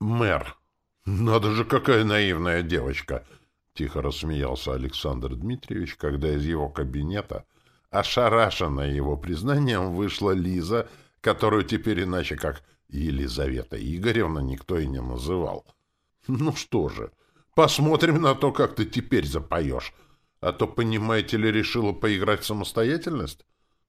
Мэр. Надо же, какая наивная девочка! Тихо рассмеялся Александр Дмитриевич, когда из его кабинета, ошарашенная его признанием, вышла Лиза, которую теперь иначе как Елизавета Игоревна никто и не называл. Ну что же, посмотрим на то, как ты теперь запоешь. А то, понимаете ли, решила поиграть в самостоятельность?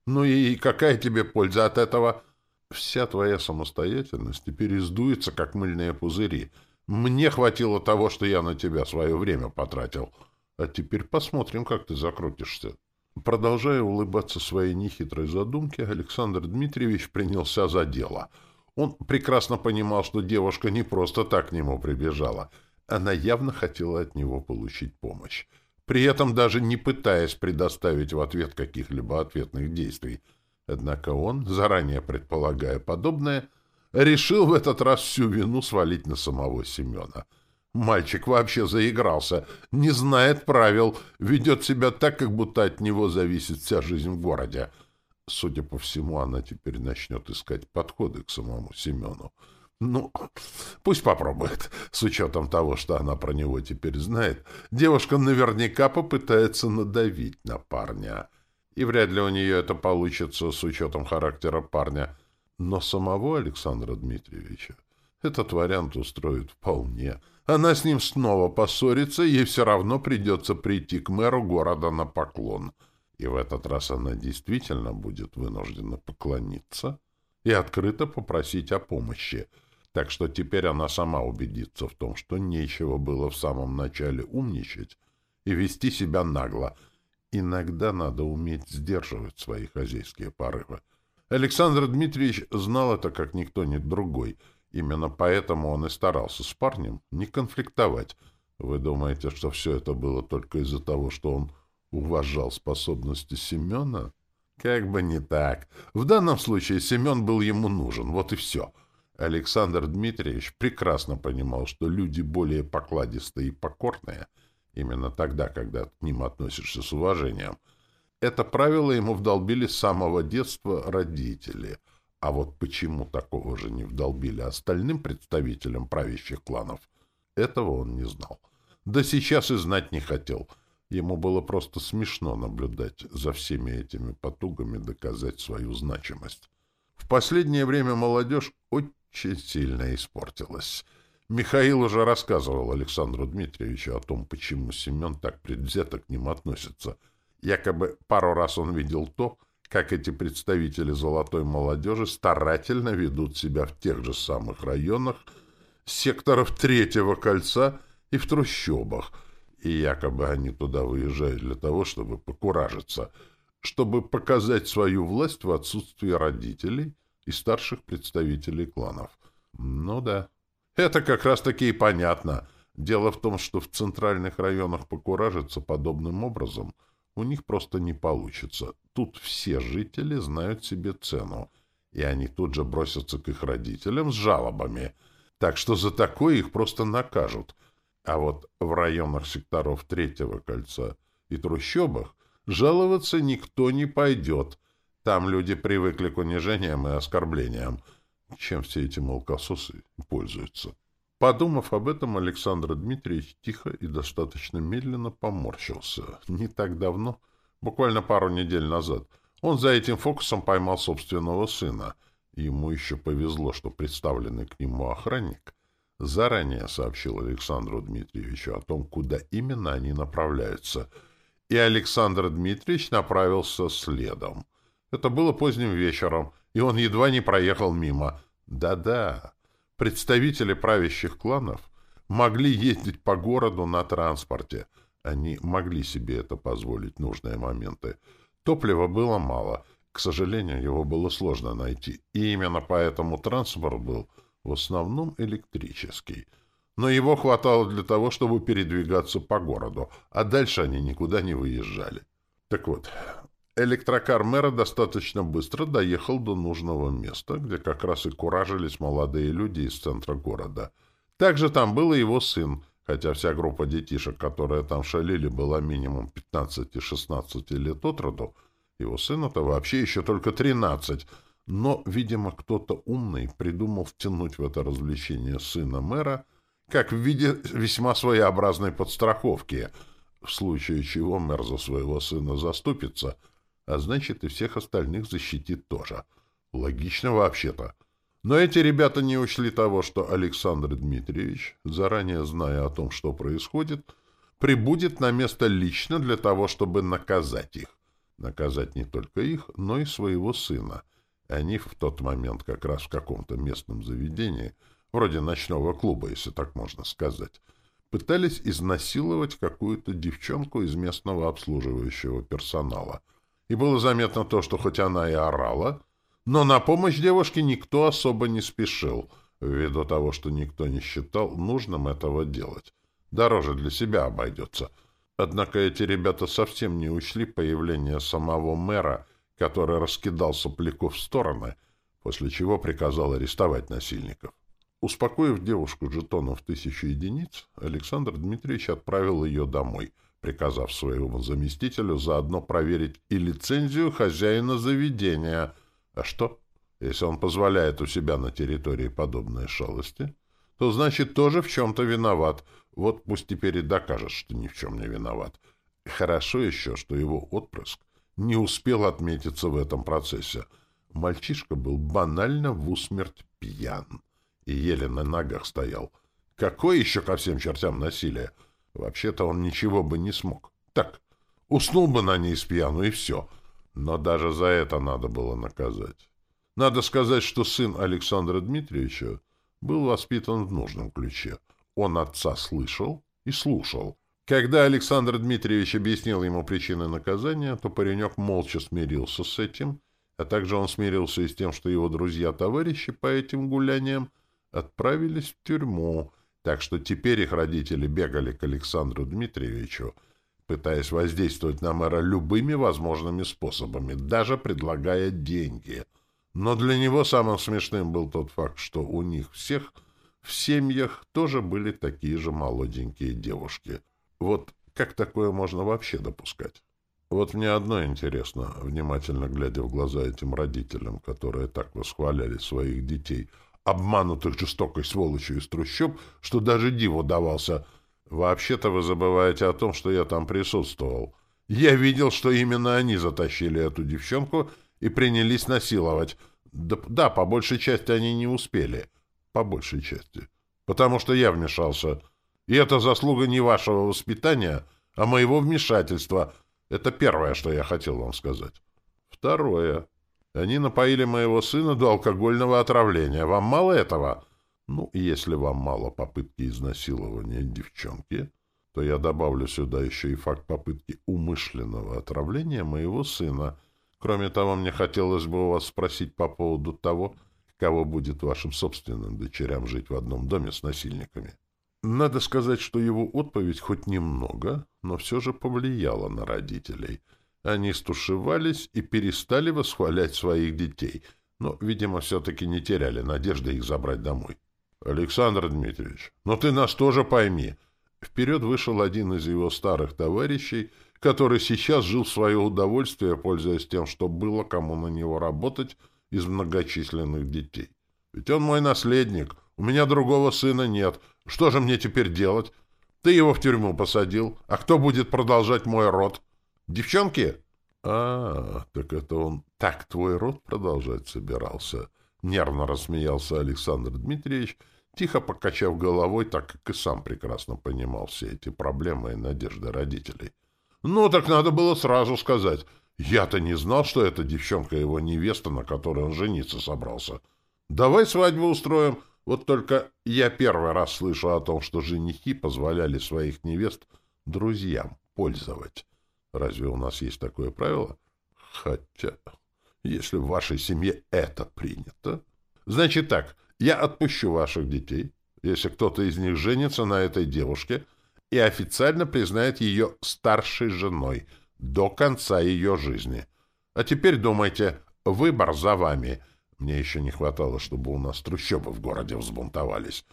Ну и какая тебе польза от этого? Вся твоя самостоятельность теперь издуется, как мыльные пузыри. Мне хватило того, что я на тебя свое время потратил. А теперь посмотрим, как ты закрутишься. Продолжая улыбаться своей нехитрой задумке, Александр Дмитриевич принялся за дело. Он прекрасно понимал, что девушка не просто так к нему прибежала. Она явно хотела от него получить помощь при этом даже не пытаясь предоставить в ответ каких-либо ответных действий. Однако он, заранее предполагая подобное, решил в этот раз всю вину свалить на самого Семена. Мальчик вообще заигрался, не знает правил, ведет себя так, как будто от него зависит вся жизнь в городе. Судя по всему, она теперь начнет искать подходы к самому Семену. Ну, пусть попробует. С учетом того, что она про него теперь знает, девушка наверняка попытается надавить на парня. И вряд ли у нее это получится с учетом характера парня. Но самого Александра Дмитриевича этот вариант устроит вполне. Она с ним снова поссорится, ей все равно придется прийти к мэру города на поклон. И в этот раз она действительно будет вынуждена поклониться и открыто попросить о помощи — так что теперь она сама убедится в том, что нечего было в самом начале умничать и вести себя нагло. Иногда надо уметь сдерживать свои хозяйские порывы. Александр Дмитриевич знал это как никто ни другой. Именно поэтому он и старался с парнем не конфликтовать. Вы думаете, что все это было только из-за того, что он уважал способности Семена? Как бы не так. В данном случае Семен был ему нужен, вот и все. Александр Дмитриевич прекрасно понимал, что люди более покладистые и покорные именно тогда, когда к ним относишься с уважением. Это правило ему вдолбили с самого детства родители. А вот почему такого же не вдолбили остальным представителям правящих кланов, этого он не знал. Да сейчас и знать не хотел. Ему было просто смешно наблюдать за всеми этими потугами доказать свою значимость. В последнее время молодежь очень сильно испортилась. Михаил уже рассказывал Александру Дмитриевичу о том, почему Семен так предвзято к ним относится. Якобы пару раз он видел то, как эти представители золотой молодежи старательно ведут себя в тех же самых районах, секторов Третьего кольца и в трущобах, и якобы они туда выезжают для того, чтобы покуражиться, чтобы показать свою власть в отсутствии родителей и старших представителей кланов. Ну да. Это как раз-таки и понятно. Дело в том, что в центральных районах покуражиться подобным образом у них просто не получится. Тут все жители знают себе цену, и они тут же бросятся к их родителям с жалобами. Так что за такое их просто накажут. А вот в районах секторов Третьего кольца и трущобах жаловаться никто не пойдет — там люди привыкли к унижениям и оскорблениям, чем все эти молкососы пользуются. Подумав об этом, Александр Дмитриевич тихо и достаточно медленно поморщился. Не так давно, буквально пару недель назад, он за этим фокусом поймал собственного сына. Ему еще повезло, что представленный к нему охранник заранее сообщил Александру Дмитриевичу о том, куда именно они направляются, и Александр Дмитриевич направился следом. Это было поздним вечером, и он едва не проехал мимо. Да-да, представители правящих кланов могли ездить по городу на транспорте. Они могли себе это позволить в нужные моменты. Топлива было мало. К сожалению, его было сложно найти. И именно поэтому транспорт был в основном электрический. Но его хватало для того, чтобы передвигаться по городу, а дальше они никуда не выезжали. Так вот, Электрокар мэра достаточно быстро доехал до нужного места, где как раз и куражились молодые люди из центра города. Также там был и его сын, хотя вся группа детишек, которые там шалили, была минимум 15-16 лет от роду. Его сыну-то вообще еще только 13, Но, видимо, кто-то умный придумал втянуть в это развлечение сына мэра, как в виде весьма своеобразной подстраховки, в случае чего мэр за своего сына заступится, а значит и всех остальных защитит тоже. Логично вообще-то. Но эти ребята не учли того, что Александр Дмитриевич, заранее зная о том, что происходит, прибудет на место лично для того, чтобы наказать их. Наказать не только их, но и своего сына. Они в тот момент как раз в каком-то местном заведении, вроде ночного клуба, если так можно сказать, пытались изнасиловать какую-то девчонку из местного обслуживающего персонала. И было заметно то, что хоть она и орала, но на помощь девушке никто особо не спешил, ввиду того, что никто не считал нужным этого делать. Дороже для себя обойдется. Однако эти ребята совсем не учли появление самого мэра, который раскидал сопляков в стороны, после чего приказал арестовать насильников. Успокоив девушку жетоном в тысячу единиц, Александр Дмитриевич отправил ее домой, приказав своему заместителю заодно проверить и лицензию хозяина заведения — а что, если он позволяет у себя на территории подобные шалости, то значит тоже в чем-то виноват. Вот пусть теперь и докажет, что ни в чем не виноват. Хорошо еще, что его отпрыск не успел отметиться в этом процессе. Мальчишка был банально в усмерть пьян и еле на ногах стоял. Какое еще ко всем чертям насилие? Вообще-то он ничего бы не смог. Так, уснул бы на ней с пьяну, и все — но даже за это надо было наказать. Надо сказать, что сын Александра Дмитриевича был воспитан в нужном ключе. Он отца слышал и слушал. Когда Александр Дмитриевич объяснил ему причины наказания, то паренек молча смирился с этим, а также он смирился и с тем, что его друзья-товарищи по этим гуляниям отправились в тюрьму, так что теперь их родители бегали к Александру Дмитриевичу, пытаясь воздействовать на мэра любыми возможными способами, даже предлагая деньги. Но для него самым смешным был тот факт, что у них всех в семьях тоже были такие же молоденькие девушки. Вот как такое можно вообще допускать? Вот мне одно интересно, внимательно глядя в глаза этим родителям, которые так восхваляли своих детей, обманутых жестокой сволочью из трущоб, что даже диву давался — «Вообще-то вы забываете о том, что я там присутствовал. Я видел, что именно они затащили эту девчонку и принялись насиловать. Да, да, по большей части они не успели. По большей части. Потому что я вмешался. И это заслуга не вашего воспитания, а моего вмешательства. Это первое, что я хотел вам сказать. Второе. Они напоили моего сына до алкогольного отравления. Вам мало этого?» Ну, если вам мало попытки изнасилования девчонки, то я добавлю сюда еще и факт попытки умышленного отравления моего сына. Кроме того, мне хотелось бы у вас спросить по поводу того, кого будет вашим собственным дочерям жить в одном доме с насильниками. Надо сказать, что его отповедь хоть немного, но все же повлияла на родителей. Они стушевались и перестали восхвалять своих детей, но, видимо, все-таки не теряли надежды их забрать домой. Александр Дмитриевич, но ты нас тоже пойми. Вперед вышел один из его старых товарищей, который сейчас жил в свое удовольствие, пользуясь тем, что было кому на него работать из многочисленных детей. Ведь он мой наследник, у меня другого сына нет. Что же мне теперь делать? Ты его в тюрьму посадил, а кто будет продолжать мой род? Девчонки? А, так это он так твой род продолжать собирался. Нервно рассмеялся Александр Дмитриевич, тихо покачав головой, так как и сам прекрасно понимал все эти проблемы и надежды родителей. «Ну, так надо было сразу сказать. Я-то не знал, что эта девчонка его невеста, на которой он жениться собрался. Давай свадьбу устроим. Вот только я первый раз слышу о том, что женихи позволяли своих невест друзьям пользовать. Разве у нас есть такое правило? Хотя, если в вашей семье это принято... Значит так, я отпущу ваших детей, если кто-то из них женится на этой девушке и официально признает ее старшей женой до конца ее жизни. А теперь думайте, выбор за вами. Мне еще не хватало, чтобы у нас трущобы в городе взбунтовались.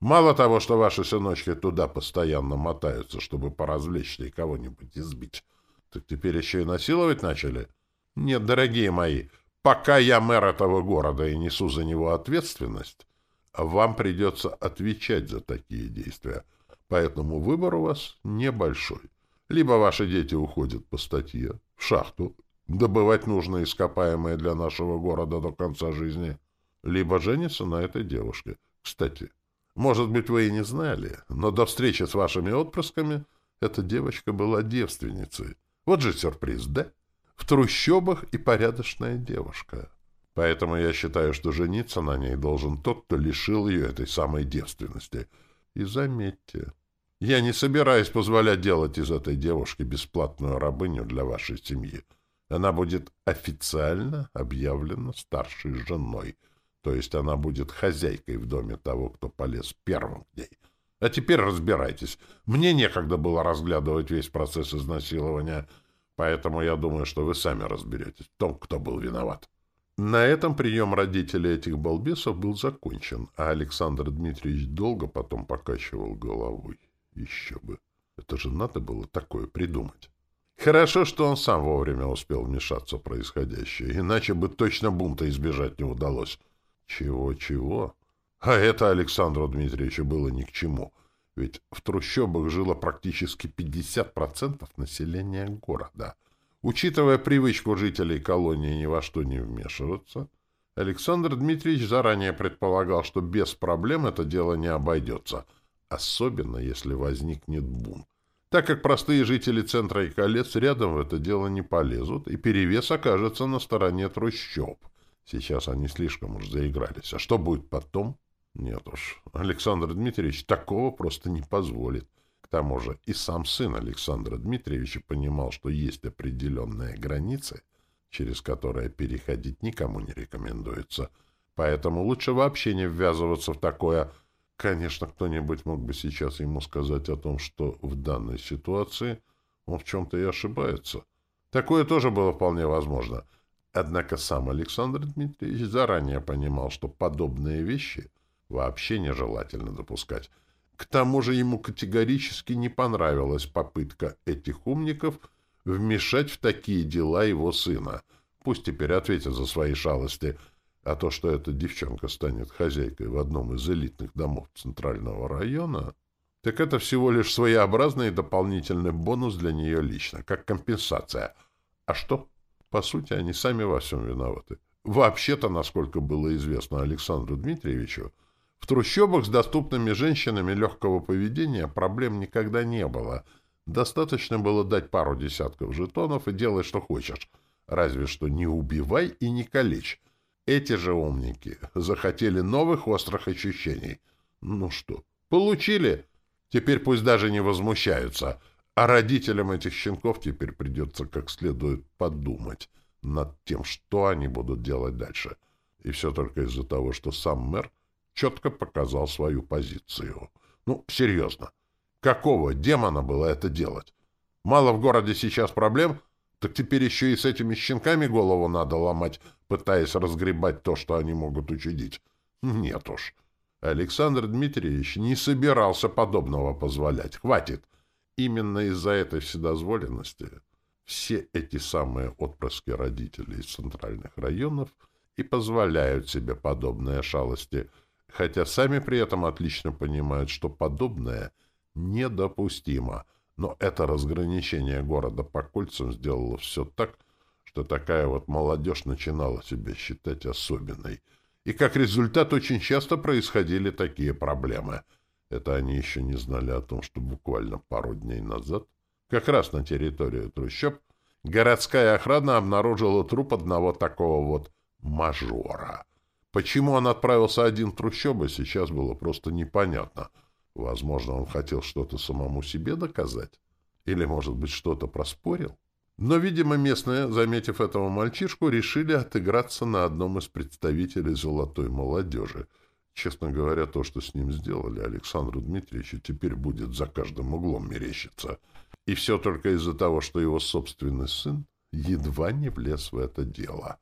Мало того, что ваши сыночки туда постоянно мотаются, чтобы поразвлечься и кого-нибудь избить, так теперь еще и насиловать начали? Нет, дорогие мои, Пока я мэр этого города и несу за него ответственность, вам придется отвечать за такие действия. Поэтому выбор у вас небольшой. Либо ваши дети уходят по статье в шахту, добывать нужное ископаемое для нашего города до конца жизни, либо женятся на этой девушке. Кстати, может быть, вы и не знали, но до встречи с вашими отпрысками эта девочка была девственницей. Вот же сюрприз, да? В трущобах и порядочная девушка. Поэтому я считаю, что жениться на ней должен тот, кто лишил ее этой самой девственности. И заметьте, я не собираюсь позволять делать из этой девушки бесплатную рабыню для вашей семьи. Она будет официально объявлена старшей женой, то есть она будет хозяйкой в доме того, кто полез первым к ней. А теперь разбирайтесь. Мне некогда было разглядывать весь процесс изнасилования, поэтому я думаю, что вы сами разберетесь в том, кто был виноват. На этом прием родителей этих балбесов был закончен, а Александр Дмитриевич долго потом покачивал головой. Еще бы. Это же надо было такое придумать. Хорошо, что он сам вовремя успел вмешаться в происходящее, иначе бы точно бунта избежать не удалось. Чего-чего? А это Александру Дмитриевичу было ни к чему. Ведь в трущобах жило практически 50% населения города. Учитывая привычку жителей колонии ни во что не вмешиваться, Александр Дмитриевич заранее предполагал, что без проблем это дело не обойдется, особенно если возникнет бунт так как простые жители центра и колец рядом в это дело не полезут, и перевес окажется на стороне трущоб. Сейчас они слишком уж заигрались. А что будет потом? Нет уж, Александр Дмитриевич такого просто не позволит. К тому же и сам сын Александра Дмитриевича понимал, что есть определенные границы, через которые переходить никому не рекомендуется. Поэтому лучше вообще не ввязываться в такое Конечно, кто-нибудь мог бы сейчас ему сказать о том, что в данной ситуации он в чем-то и ошибается. Такое тоже было вполне возможно. Однако сам Александр Дмитриевич заранее понимал, что подобные вещи вообще нежелательно допускать. К тому же ему категорически не понравилась попытка этих умников вмешать в такие дела его сына. Пусть теперь ответят за свои шалости – а то, что эта девчонка станет хозяйкой в одном из элитных домов Центрального района, так это всего лишь своеобразный дополнительный бонус для нее лично, как компенсация. А что? По сути, они сами во всем виноваты. Вообще-то, насколько было известно Александру Дмитриевичу, в трущобах с доступными женщинами легкого поведения проблем никогда не было. Достаточно было дать пару десятков жетонов и делай, что хочешь. Разве что не убивай и не калечь. Эти же умники захотели новых острых ощущений. Ну что, получили? Теперь пусть даже не возмущаются, а родителям этих щенков теперь придется как следует подумать над тем, что они будут делать дальше. И все только из-за того, что сам мэр четко показал свою позицию. Ну, серьезно. Какого демона было это делать? Мало в городе сейчас проблем, так теперь еще и с этими щенками голову надо ломать, пытаясь разгребать то, что они могут учудить. Нет уж. Александр Дмитриевич не собирался подобного позволять. Хватит. Именно из-за этой вседозволенности все эти самые отпрыски родителей из центральных районов и позволяют себе подобные шалости, хотя сами при этом отлично понимают, что подобное недопустимо — но это разграничение города по кольцам сделало все так, что такая вот молодежь начинала себя считать особенной. И как результат очень часто происходили такие проблемы. Это они еще не знали о том, что буквально пару дней назад, как раз на территории трущоб, городская охрана обнаружила труп одного такого вот мажора. Почему он отправился один в трущобы, сейчас было просто непонятно — Возможно, он хотел что-то самому себе доказать. Или, может быть, что-то проспорил. Но, видимо, местные, заметив этого мальчишку, решили отыграться на одном из представителей золотой молодежи. Честно говоря, то, что с ним сделали Александру Дмитриевичу, теперь будет за каждым углом мерещиться. И все только из-за того, что его собственный сын едва не влез в это дело.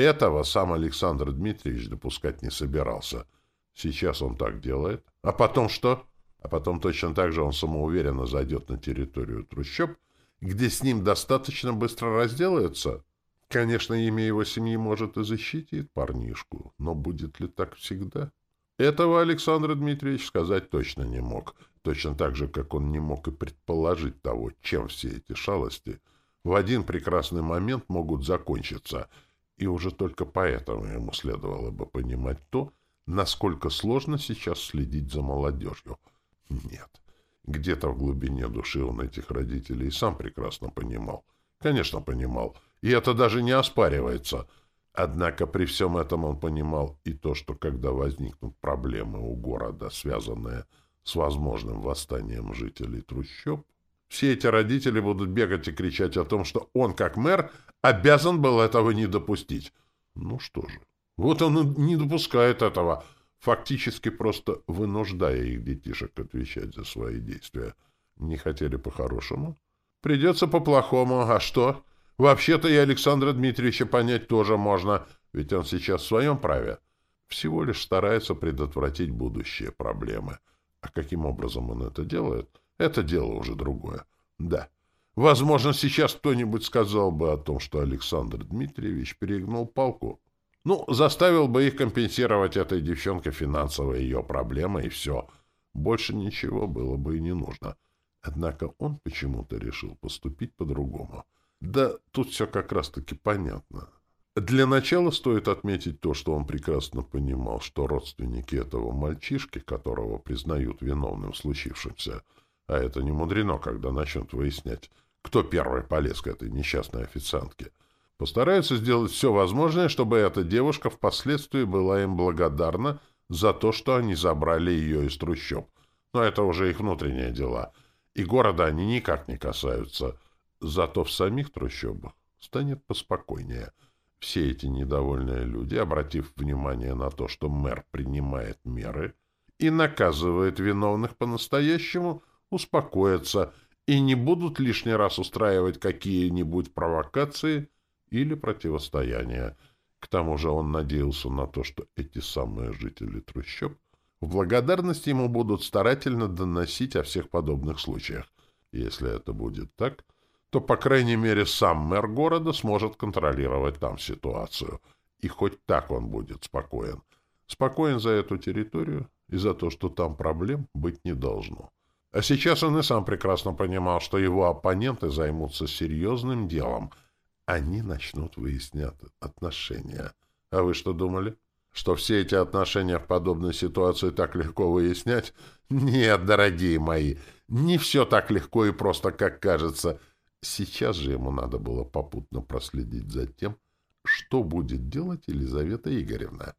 Этого сам Александр Дмитриевич допускать не собирался. Сейчас он так делает. А потом что? а потом точно так же он самоуверенно зайдет на территорию трущоб, где с ним достаточно быстро разделаются. Конечно, имя его семьи может и защитит парнишку, но будет ли так всегда? Этого Александр Дмитриевич сказать точно не мог, точно так же, как он не мог и предположить того, чем все эти шалости в один прекрасный момент могут закончиться, и уже только поэтому ему следовало бы понимать то, насколько сложно сейчас следить за молодежью. Нет, где-то в глубине души он этих родителей сам прекрасно понимал. Конечно, понимал — и это даже не оспаривается. Однако при всем этом он понимал и то, что когда возникнут проблемы у города, связанные с возможным восстанием жителей трущоб, все эти родители будут бегать и кричать о том, что он, как мэр, обязан был этого не допустить. Ну что же, вот он не допускает этого, фактически просто вынуждая их детишек отвечать за свои действия. Не хотели по-хорошему? Придется по-плохому. А что? Вообще-то и Александра Дмитриевича понять тоже можно, ведь он сейчас в своем праве. Всего лишь старается предотвратить будущие проблемы. А каким образом он это делает, это дело уже другое. Да. Возможно, сейчас кто-нибудь сказал бы о том, что Александр Дмитриевич перегнул палку. Ну, заставил бы их компенсировать этой девчонке финансовые ее проблемы, и все. Больше ничего было бы и не нужно. Однако он почему-то решил поступить по-другому. Да тут все как раз-таки понятно. Для начала стоит отметить то, что он прекрасно понимал, что родственники этого мальчишки, которого признают виновным в случившемся, а это не мудрено, когда начнут выяснять, кто первый полез к этой несчастной официантке, постараются сделать все возможное, чтобы эта девушка впоследствии была им благодарна за то, что они забрали ее из трущоб. Но это уже их внутренние дела, и города они никак не касаются — Зато в самих трущобах станет поспокойнее. Все эти недовольные люди, обратив внимание на то, что мэр принимает меры и наказывает виновных по-настоящему, успокоятся и не будут лишний раз устраивать какие-нибудь провокации или противостояния. К тому же он надеялся на то, что эти самые жители трущоб в благодарность ему будут старательно доносить о всех подобных случаях. Если это будет так, то, по крайней мере, сам мэр города сможет контролировать там ситуацию. И хоть так он будет спокоен. Спокоен за эту территорию и за то, что там проблем быть не должно. А сейчас он и сам прекрасно понимал, что его оппоненты займутся серьезным делом. Они начнут выяснять отношения. А вы что думали? Что все эти отношения в подобной ситуации так легко выяснять? Нет, дорогие мои, не все так легко и просто, как кажется. Сейчас же ему надо было попутно проследить за тем, что будет делать Елизавета Игоревна.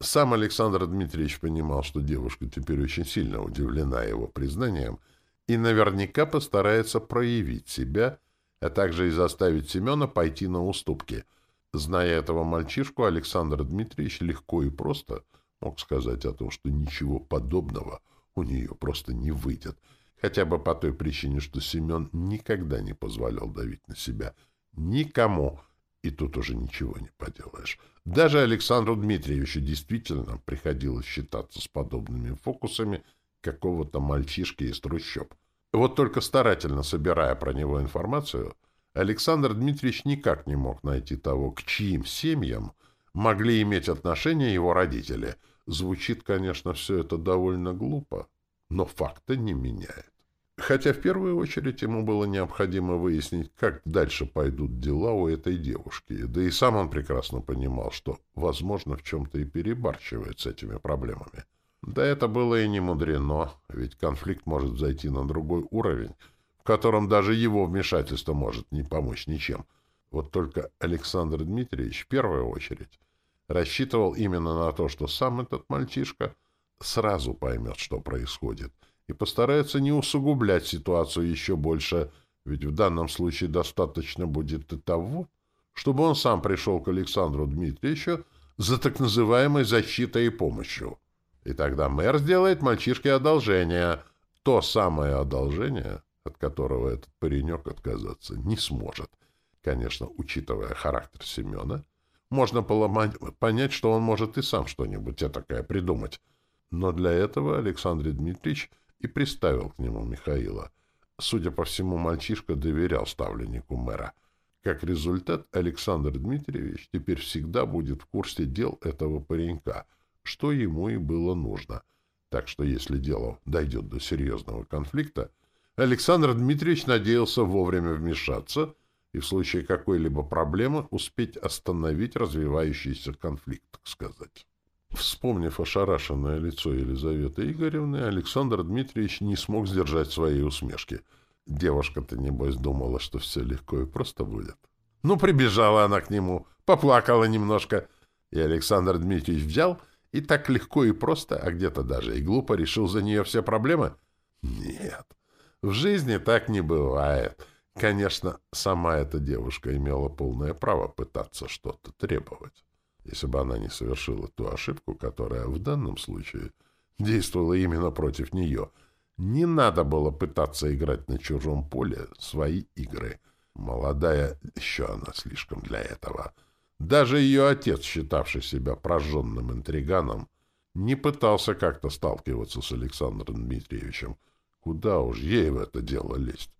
Сам Александр Дмитриевич понимал, что девушка теперь очень сильно удивлена его признанием и наверняка постарается проявить себя, а также и заставить Семена пойти на уступки. Зная этого мальчишку, Александр Дмитриевич легко и просто мог сказать о том, что ничего подобного у нее просто не выйдет — Хотя бы по той причине, что Семен никогда не позволял давить на себя. Никому. И тут уже ничего не поделаешь. Даже Александру Дмитриевичу действительно приходилось считаться с подобными фокусами какого-то мальчишки из трущоб. Вот только старательно собирая про него информацию, Александр Дмитриевич никак не мог найти того, к чьим семьям могли иметь отношение его родители. Звучит, конечно, все это довольно глупо но факта не меняет. Хотя в первую очередь ему было необходимо выяснить, как дальше пойдут дела у этой девушки, да и сам он прекрасно понимал, что, возможно, в чем-то и перебарщивает с этими проблемами. Да это было и не мудрено, ведь конфликт может зайти на другой уровень, в котором даже его вмешательство может не помочь ничем. Вот только Александр Дмитриевич в первую очередь рассчитывал именно на то, что сам этот мальчишка — сразу поймет, что происходит, и постарается не усугублять ситуацию еще больше, ведь в данном случае достаточно будет и того, чтобы он сам пришел к Александру Дмитриевичу за так называемой защитой и помощью. И тогда мэр сделает мальчишке одолжение, то самое одолжение, от которого этот паренек отказаться не сможет. Конечно, учитывая характер Семена, можно поломать, понять, что он может и сам что-нибудь такое придумать, но для этого Александр Дмитриевич и приставил к нему Михаила. Судя по всему, мальчишка доверял ставленнику мэра. Как результат, Александр Дмитриевич теперь всегда будет в курсе дел этого паренька, что ему и было нужно. Так что если дело дойдет до серьезного конфликта, Александр Дмитриевич надеялся вовремя вмешаться и в случае какой-либо проблемы успеть остановить развивающийся конфликт, так сказать. Вспомнив ошарашенное лицо Елизаветы Игоревны, Александр Дмитриевич не смог сдержать своей усмешки. Девушка-то, небось, думала, что все легко и просто будет. Ну, прибежала она к нему, поплакала немножко, и Александр Дмитриевич взял и так легко и просто, а где-то даже и глупо решил за нее все проблемы? Нет, в жизни так не бывает. Конечно, сама эта девушка имела полное право пытаться что-то требовать если бы она не совершила ту ошибку, которая в данном случае действовала именно против нее. Не надо было пытаться играть на чужом поле свои игры. Молодая еще она слишком для этого. Даже ее отец, считавший себя прожженным интриганом, не пытался как-то сталкиваться с Александром Дмитриевичем. Куда уж ей в это дело лезть?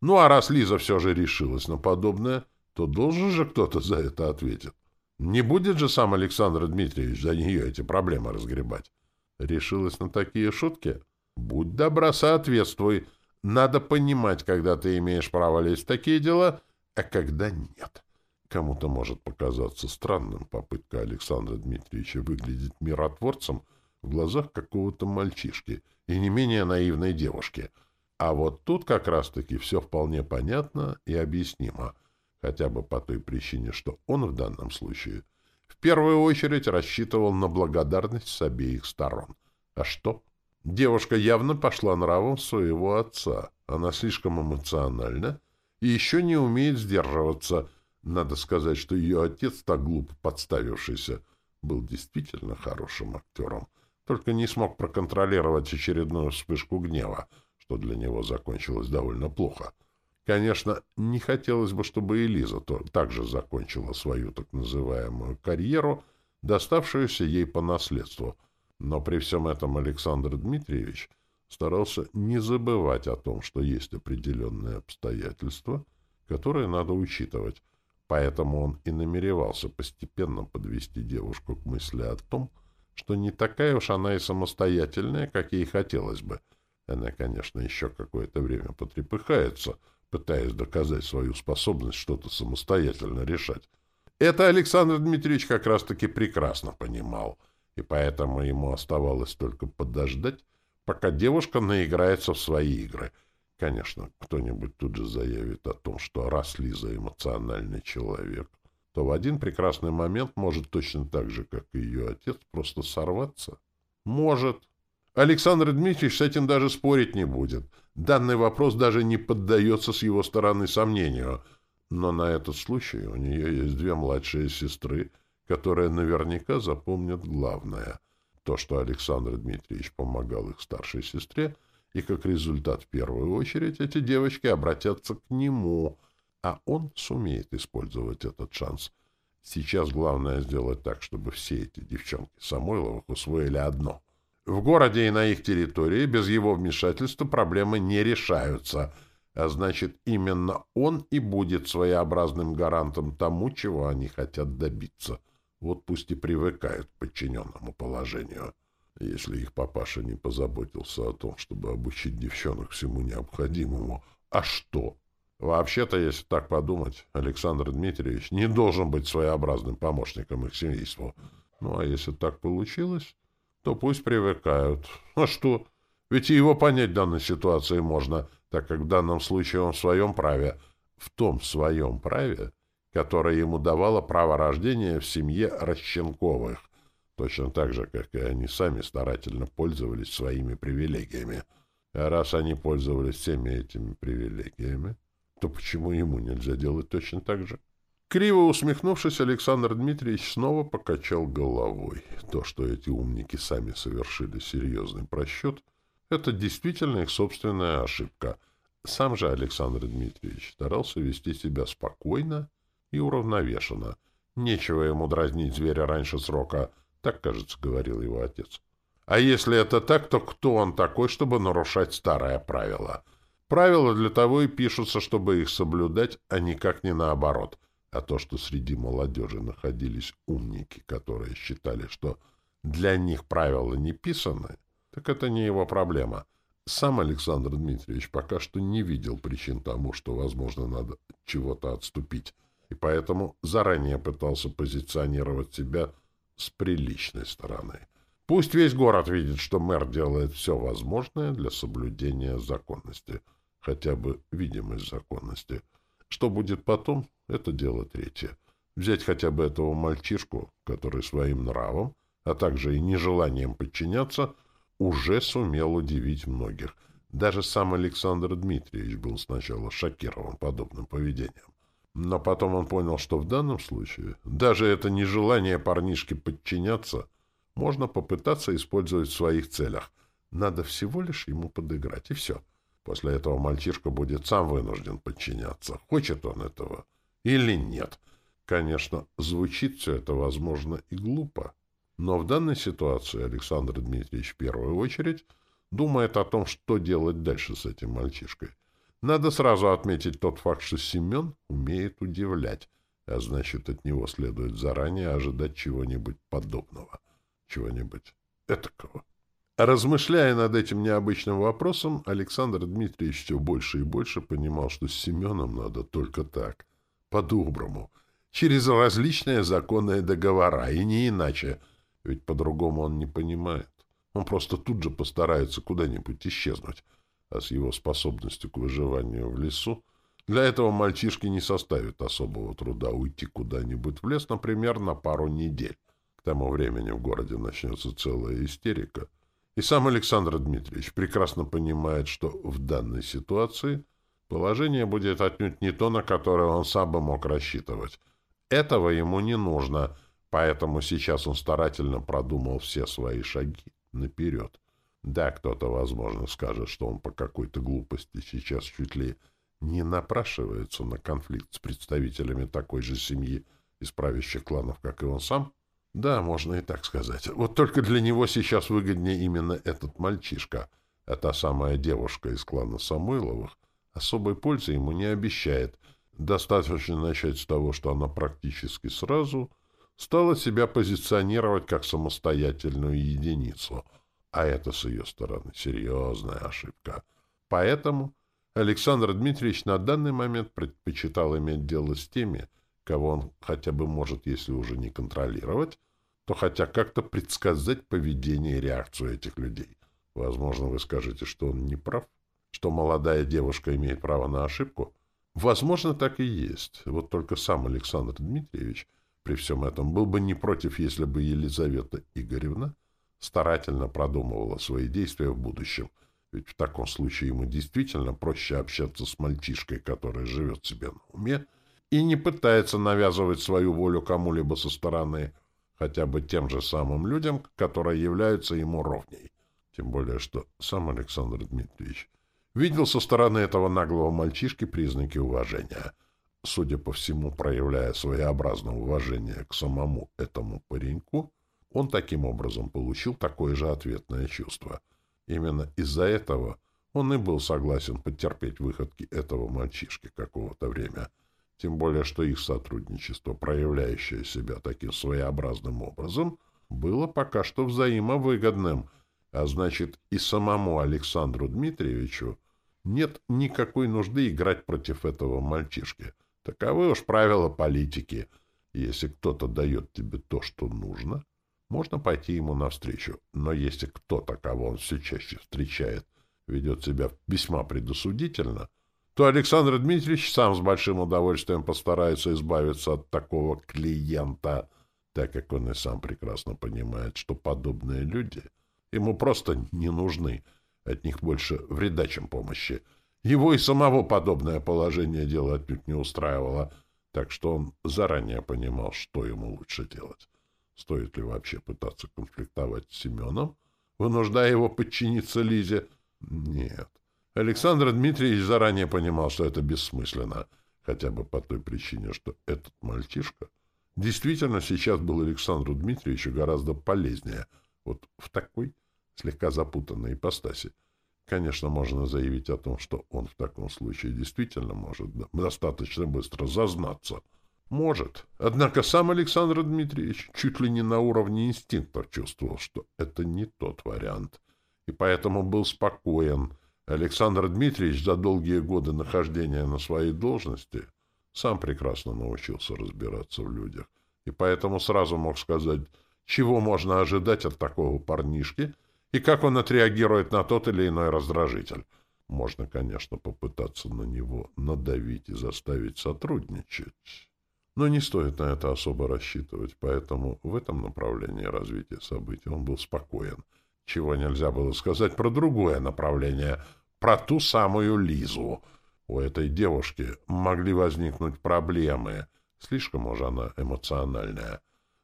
Ну, а раз Лиза все же решилась на подобное, то должен же кто-то за это ответить. Не будет же сам Александр Дмитриевич за нее эти проблемы разгребать? Решилась на такие шутки? Будь добра, соответствуй. Надо понимать, когда ты имеешь право лезть в такие дела, а когда нет. Кому-то может показаться странным попытка Александра Дмитриевича выглядеть миротворцем в глазах какого-то мальчишки и не менее наивной девушки. А вот тут как раз-таки все вполне понятно и объяснимо — хотя бы по той причине, что он в данном случае в первую очередь рассчитывал на благодарность с обеих сторон. А что? Девушка явно пошла нравом своего отца. Она слишком эмоциональна и еще не умеет сдерживаться. Надо сказать, что ее отец, так глупо подставившийся, был действительно хорошим актером, только не смог проконтролировать очередную вспышку гнева, что для него закончилось довольно плохо — Конечно, не хотелось бы, чтобы Элиза также закончила свою так называемую карьеру, доставшуюся ей по наследству. Но при всем этом Александр Дмитриевич старался не забывать о том, что есть определенные обстоятельства, которые надо учитывать. Поэтому он и намеревался постепенно подвести девушку к мысли о том, что не такая уж она и самостоятельная, как ей хотелось бы. Она, конечно, еще какое-то время потрепыхается — пытаясь доказать свою способность что-то самостоятельно решать. Это Александр Дмитриевич как раз-таки прекрасно понимал, и поэтому ему оставалось только подождать, пока девушка наиграется в свои игры. Конечно, кто-нибудь тут же заявит о том, что раз Лиза эмоциональный человек, то в один прекрасный момент может точно так же, как и ее отец, просто сорваться. Может. Александр Дмитриевич с этим даже спорить не будет — Данный вопрос даже не поддается с его стороны сомнению. Но на этот случай у нее есть две младшие сестры, которые наверняка запомнят главное — то, что Александр Дмитриевич помогал их старшей сестре, и как результат в первую очередь эти девочки обратятся к нему, а он сумеет использовать этот шанс. Сейчас главное сделать так, чтобы все эти девчонки Самойловых усвоили одно — в городе и на их территории без его вмешательства проблемы не решаются, а значит, именно он и будет своеобразным гарантом тому, чего они хотят добиться. Вот пусть и привыкают к подчиненному положению. Если их папаша не позаботился о том, чтобы обучить девчонок всему необходимому, а что? Вообще-то, если так подумать, Александр Дмитриевич не должен быть своеобразным помощником их семейству. Ну, а если так получилось, то пусть привыкают. А что? Ведь и его понять в данной ситуации можно, так как в данном случае он в своем праве, в том своем праве, которое ему давало право рождения в семье Рощенковых, точно так же, как и они сами старательно пользовались своими привилегиями. А раз они пользовались всеми этими привилегиями, то почему ему нельзя делать точно так же? Криво усмехнувшись, Александр Дмитриевич снова покачал головой. То, что эти умники сами совершили серьезный просчет, это действительно их собственная ошибка. Сам же Александр Дмитриевич старался вести себя спокойно и уравновешенно. Нечего ему дразнить зверя раньше срока, так, кажется, говорил его отец. А если это так, то кто он такой, чтобы нарушать старое правило? Правила для того и пишутся, чтобы их соблюдать, а никак не наоборот. А то, что среди молодежи находились умники, которые считали, что для них правила не писаны, так это не его проблема. Сам Александр Дмитриевич пока что не видел причин тому, что, возможно, надо чего-то отступить, и поэтому заранее пытался позиционировать себя с приличной стороны. Пусть весь город видит, что мэр делает все возможное для соблюдения законности, хотя бы видимость законности. Что будет потом, это дело третье. Взять хотя бы этого мальчишку, который своим нравом, а также и нежеланием подчиняться, уже сумел удивить многих. Даже сам Александр Дмитриевич был сначала шокирован подобным поведением. Но потом он понял, что в данном случае даже это нежелание парнишки подчиняться можно попытаться использовать в своих целях. Надо всего лишь ему подыграть, и все. После этого мальчишка будет сам вынужден подчиняться, хочет он этого или нет. Конечно, звучит все это, возможно, и глупо. Но в данной ситуации Александр Дмитриевич в первую очередь думает о том, что делать дальше с этим мальчишкой. Надо сразу отметить тот факт, что Семен умеет удивлять, а значит, от него следует заранее ожидать чего-нибудь подобного, чего-нибудь этакого. Размышляя над этим необычным вопросом, Александр Дмитриевич все больше и больше понимал, что с Семеном надо только так, по-доброму, через различные законные договора, и не иначе, ведь по-другому он не понимает. Он просто тут же постарается куда-нибудь исчезнуть, а с его способностью к выживанию в лесу для этого мальчишки не составит особого труда уйти куда-нибудь в лес, например, на пару недель. К тому времени в городе начнется целая истерика — и сам Александр Дмитриевич прекрасно понимает, что в данной ситуации положение будет отнюдь не то, на которое он сам бы мог рассчитывать. Этого ему не нужно, поэтому сейчас он старательно продумал все свои шаги наперед. Да, кто-то, возможно, скажет, что он по какой-то глупости сейчас чуть ли не напрашивается на конфликт с представителями такой же семьи из правящих кланов, как и он сам — да, можно и так сказать. Вот только для него сейчас выгоднее именно этот мальчишка, а та самая девушка из клана Самойловых особой пользы ему не обещает. Достаточно начать с того, что она практически сразу стала себя позиционировать как самостоятельную единицу, а это с ее стороны серьезная ошибка. Поэтому Александр Дмитриевич на данный момент предпочитал иметь дело с теми, кого он хотя бы может, если уже не контролировать, то хотя как-то предсказать поведение и реакцию этих людей. Возможно, вы скажете, что он не прав, что молодая девушка имеет право на ошибку. Возможно, так и есть. Вот только сам Александр Дмитриевич при всем этом был бы не против, если бы Елизавета Игоревна старательно продумывала свои действия в будущем. Ведь в таком случае ему действительно проще общаться с мальчишкой, который живет себе на уме, и не пытается навязывать свою волю кому-либо со стороны, хотя бы тем же самым людям, которые являются ему ровней. Тем более, что сам Александр Дмитриевич видел со стороны этого наглого мальчишки признаки уважения, судя по всему, проявляя своеобразное уважение к самому этому пареньку, он таким образом получил такое же ответное чувство. Именно из-за этого он и был согласен потерпеть выходки этого мальчишки какого-то время — тем более что их сотрудничество, проявляющее себя таким своеобразным образом, было пока что взаимовыгодным, а значит и самому Александру Дмитриевичу нет никакой нужды играть против этого мальчишки. Таковы уж правила политики. Если кто-то дает тебе то, что нужно, можно пойти ему навстречу. Но если кто-то, кого он все чаще встречает, ведет себя весьма предосудительно — то Александр Дмитриевич сам с большим удовольствием постарается избавиться от такого клиента, так как он и сам прекрасно понимает, что подобные люди ему просто не нужны, от них больше вреда, чем помощи. Его и самого подобное положение дела отнюдь не устраивало, так что он заранее понимал, что ему лучше делать. Стоит ли вообще пытаться конфликтовать с Семеном, вынуждая его подчиниться Лизе? Нет. Александр Дмитриевич заранее понимал, что это бессмысленно, хотя бы по той причине, что этот мальчишка действительно сейчас был Александру Дмитриевичу гораздо полезнее вот в такой слегка запутанной ипостаси. Конечно, можно заявить о том, что он в таком случае действительно может достаточно быстро зазнаться. Может. Однако сам Александр Дмитриевич чуть ли не на уровне инстинктов чувствовал, что это не тот вариант. И поэтому был спокоен. Александр Дмитриевич за долгие годы нахождения на своей должности сам прекрасно научился разбираться в людях. И поэтому сразу мог сказать, чего можно ожидать от такого парнишки — и как он отреагирует на тот или иной раздражитель. Можно, конечно, попытаться на него надавить и заставить сотрудничать. Но не стоит на это особо рассчитывать, поэтому в этом направлении развития событий он был спокоен. Чего нельзя было сказать про другое направление, про ту самую Лизу. У этой девушки могли возникнуть проблемы. Слишком уж она эмоциональная.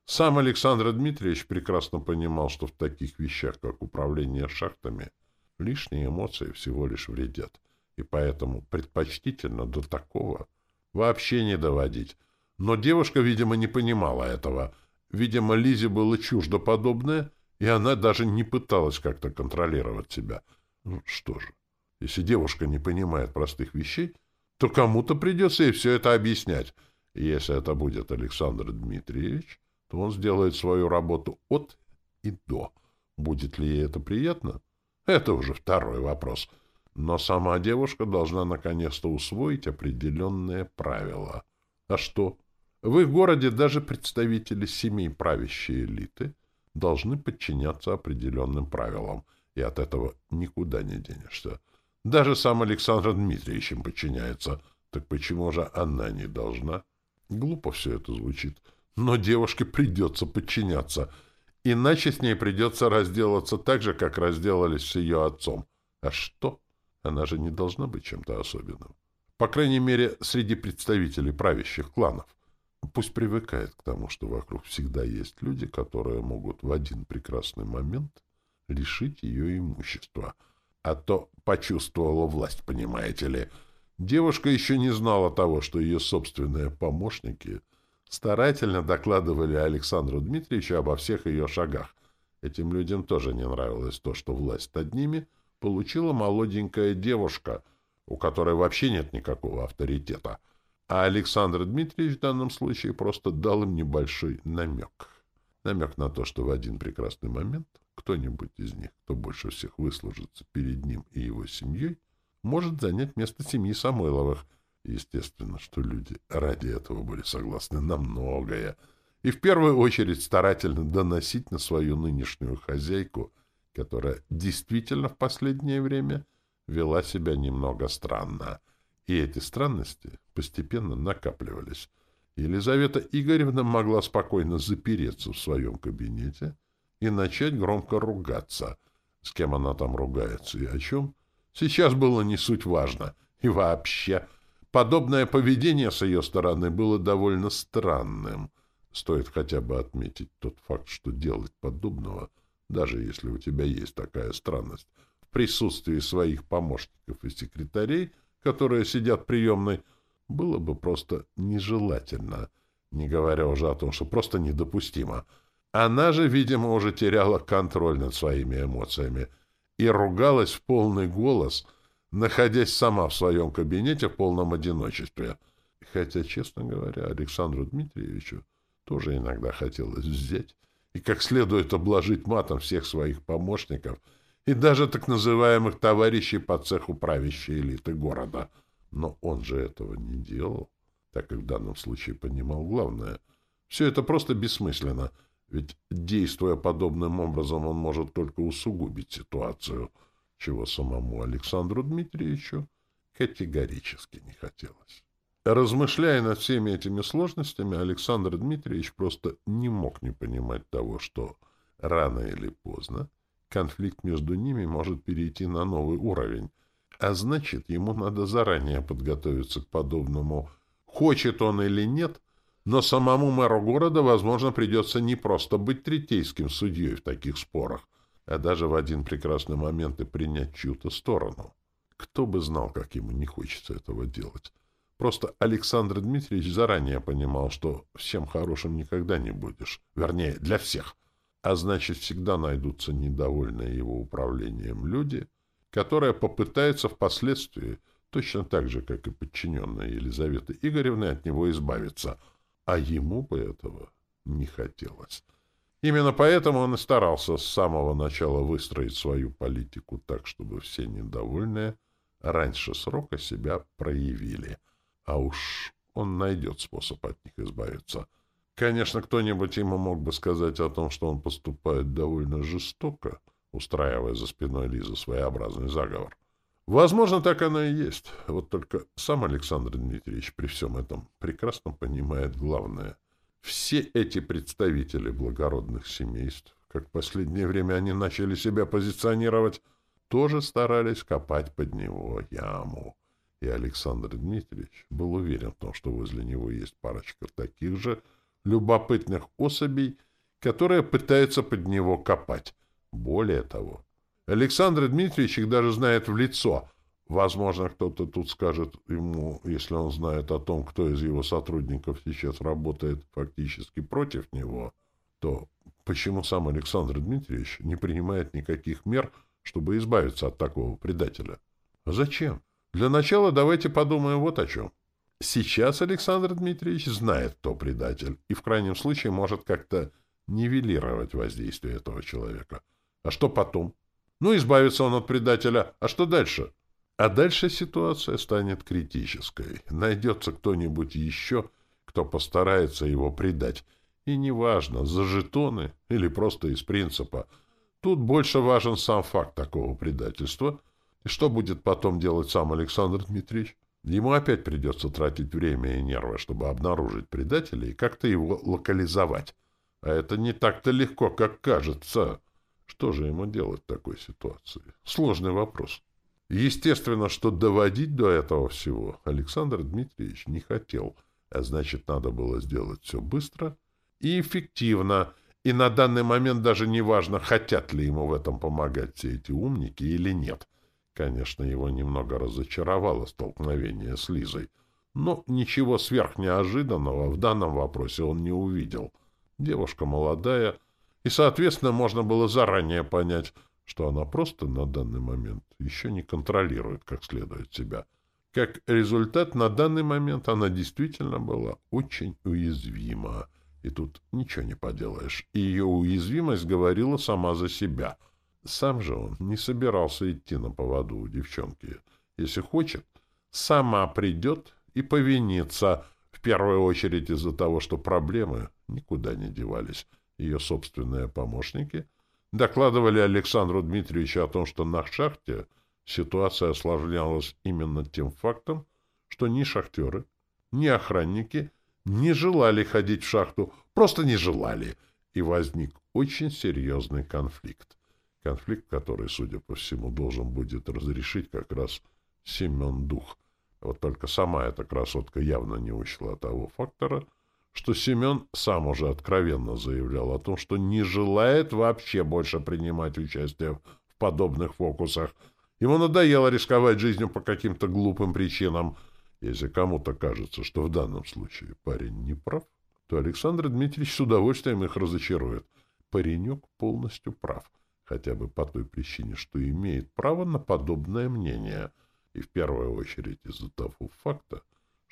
Сам Александр Дмитриевич прекрасно понимал, что в таких вещах, как управление шахтами, лишние эмоции всего лишь вредят, и поэтому предпочтительно до такого вообще не доводить. Но девушка, видимо, не понимала этого. Видимо, Лизе было чуждо подобное, и она даже не пыталась как-то контролировать себя. Ну, что же, если девушка не понимает простых вещей, то кому-то придется ей все это объяснять. И если это будет Александр Дмитриевич, то он сделает свою работу от и до. Будет ли ей это приятно? Это уже второй вопрос. Но сама девушка должна наконец-то усвоить определенные правила. А что? В их городе даже представители семей правящей элиты должны подчиняться определенным правилам, и от этого никуда не денешься. Даже сам Александр Дмитриевич им подчиняется. Так почему же она не должна? Глупо все это звучит. Но девушке придется подчиняться, иначе с ней придется разделаться так же, как разделались с ее отцом. А что? Она же не должна быть чем-то особенным. По крайней мере, среди представителей правящих кланов. Пусть привыкает к тому, что вокруг всегда есть люди, которые могут в один прекрасный момент лишить ее имущества. А то почувствовала власть, понимаете ли. Девушка еще не знала того, что ее собственные помощники старательно докладывали Александру Дмитриевичу обо всех ее шагах. Этим людям тоже не нравилось то, что власть над ними получила молоденькая девушка, у которой вообще нет никакого авторитета. А Александр Дмитриевич в данном случае просто дал им небольшой намек. Намек на то, что в один прекрасный момент кто-нибудь из них, кто больше всех выслужится перед ним и его семьей, может занять место семьи Самойловых — Естественно, что люди ради этого были согласны на многое. И в первую очередь старательно доносить на свою нынешнюю хозяйку, которая действительно в последнее время вела себя немного странно. И эти странности постепенно накапливались. Елизавета Игоревна могла спокойно запереться в своем кабинете и начать громко ругаться. С кем она там ругается и о чем? Сейчас было не суть важно. И вообще... Подобное поведение с ее стороны было довольно странным. Стоит хотя бы отметить тот факт, что делать подобного, даже если у тебя есть такая странность, в присутствии своих помощников и секретарей, которые сидят в приемной, было бы просто нежелательно, не говоря уже о том, что просто недопустимо. Она же, видимо, уже теряла контроль над своими эмоциями и ругалась в полный голос — находясь сама в своем кабинете в полном одиночестве. Хотя, честно говоря, Александру Дмитриевичу тоже иногда хотелось взять и как следует обложить матом всех своих помощников и даже так называемых товарищей по цеху правящей элиты города. Но он же этого не делал, так как в данном случае понимал главное. Все это просто бессмысленно, ведь, действуя подобным образом, он может только усугубить ситуацию — чего самому Александру Дмитриевичу категорически не хотелось. Размышляя над всеми этими сложностями, Александр Дмитриевич просто не мог не понимать того, что рано или поздно конфликт между ними может перейти на новый уровень, а значит, ему надо заранее подготовиться к подобному, хочет он или нет, но самому мэру города, возможно, придется не просто быть третейским судьей в таких спорах, а даже в один прекрасный момент и принять чью-то сторону. Кто бы знал, как ему не хочется этого делать. Просто Александр Дмитриевич заранее понимал, что всем хорошим никогда не будешь. Вернее, для всех. А значит, всегда найдутся недовольные его управлением люди, которая попытается впоследствии, точно так же, как и подчиненная Елизаветы Игоревны, от него избавиться. А ему бы этого не хотелось. Именно поэтому он и старался с самого начала выстроить свою политику так, чтобы все недовольные раньше срока себя проявили. А уж он найдет способ от них избавиться. Конечно, кто-нибудь ему мог бы сказать о том, что он поступает довольно жестоко, устраивая за спиной Лизы своеобразный заговор. Возможно, так оно и есть. Вот только сам Александр Дмитриевич при всем этом прекрасно понимает главное — все эти представители благородных семейств, как в последнее время они начали себя позиционировать, тоже старались копать под него яму. И Александр Дмитриевич был уверен в том, что возле него есть парочка таких же любопытных особей, которые пытаются под него копать. Более того, Александр Дмитриевич их даже знает в лицо — Возможно, кто-то тут скажет ему, если он знает о том, кто из его сотрудников сейчас работает фактически против него, то почему сам Александр Дмитриевич не принимает никаких мер, чтобы избавиться от такого предателя? А зачем? Для начала давайте подумаем вот о чем. Сейчас Александр Дмитриевич знает, кто предатель, и в крайнем случае может как-то нивелировать воздействие этого человека. А что потом? Ну, избавится он от предателя, а что дальше? А дальше ситуация станет критической. Найдется кто-нибудь еще, кто постарается его предать. И неважно, за жетоны или просто из принципа. Тут больше важен сам факт такого предательства. И что будет потом делать сам Александр Дмитриевич? Ему опять придется тратить время и нервы, чтобы обнаружить предателя и как-то его локализовать. А это не так-то легко, как кажется. Что же ему делать в такой ситуации? Сложный вопрос. Естественно, что доводить до этого всего Александр Дмитриевич не хотел, а значит, надо было сделать все быстро и эффективно, и на данный момент даже не важно, хотят ли ему в этом помогать все эти умники или нет. Конечно, его немного разочаровало столкновение с Лизой, но ничего сверхнеожиданного в данном вопросе он не увидел. Девушка молодая, и, соответственно, можно было заранее понять — что она просто на данный момент еще не контролирует как следует себя. Как результат, на данный момент она действительно была очень уязвима. И тут ничего не поделаешь. И ее уязвимость говорила сама за себя. Сам же он не собирался идти на поводу у девчонки. Если хочет, сама придет и повинится, в первую очередь из-за того, что проблемы никуда не девались. Ее собственные помощники — докладывали Александру Дмитриевичу о том, что на шахте ситуация осложнялась именно тем фактом, что ни шахтеры, ни охранники не желали ходить в шахту, просто не желали, и возник очень серьезный конфликт. Конфликт, который, судя по всему, должен будет разрешить как раз Семен Дух. Вот только сама эта красотка явно не учла того фактора, что Семен сам уже откровенно заявлял о том, что не желает вообще больше принимать участие в подобных фокусах. Ему надоело рисковать жизнью по каким-то глупым причинам. Если кому-то кажется, что в данном случае парень не прав, то Александр Дмитриевич с удовольствием их разочарует. Паренек полностью прав, хотя бы по той причине, что имеет право на подобное мнение, и в первую очередь из-за того факта,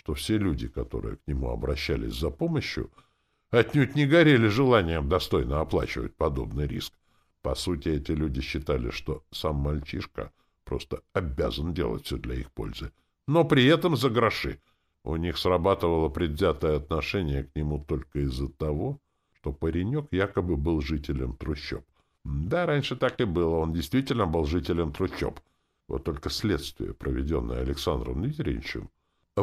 что все люди, которые к нему обращались за помощью, отнюдь не горели желанием достойно оплачивать подобный риск. По сути, эти люди считали, что сам мальчишка просто обязан делать все для их пользы, но при этом за гроши. У них срабатывало предвзятое отношение к нему только из-за того, что паренек якобы был жителем трущоб. Да, раньше так и было, он действительно был жителем трущоб. Вот только следствие, проведенное Александром Дмитриевичем,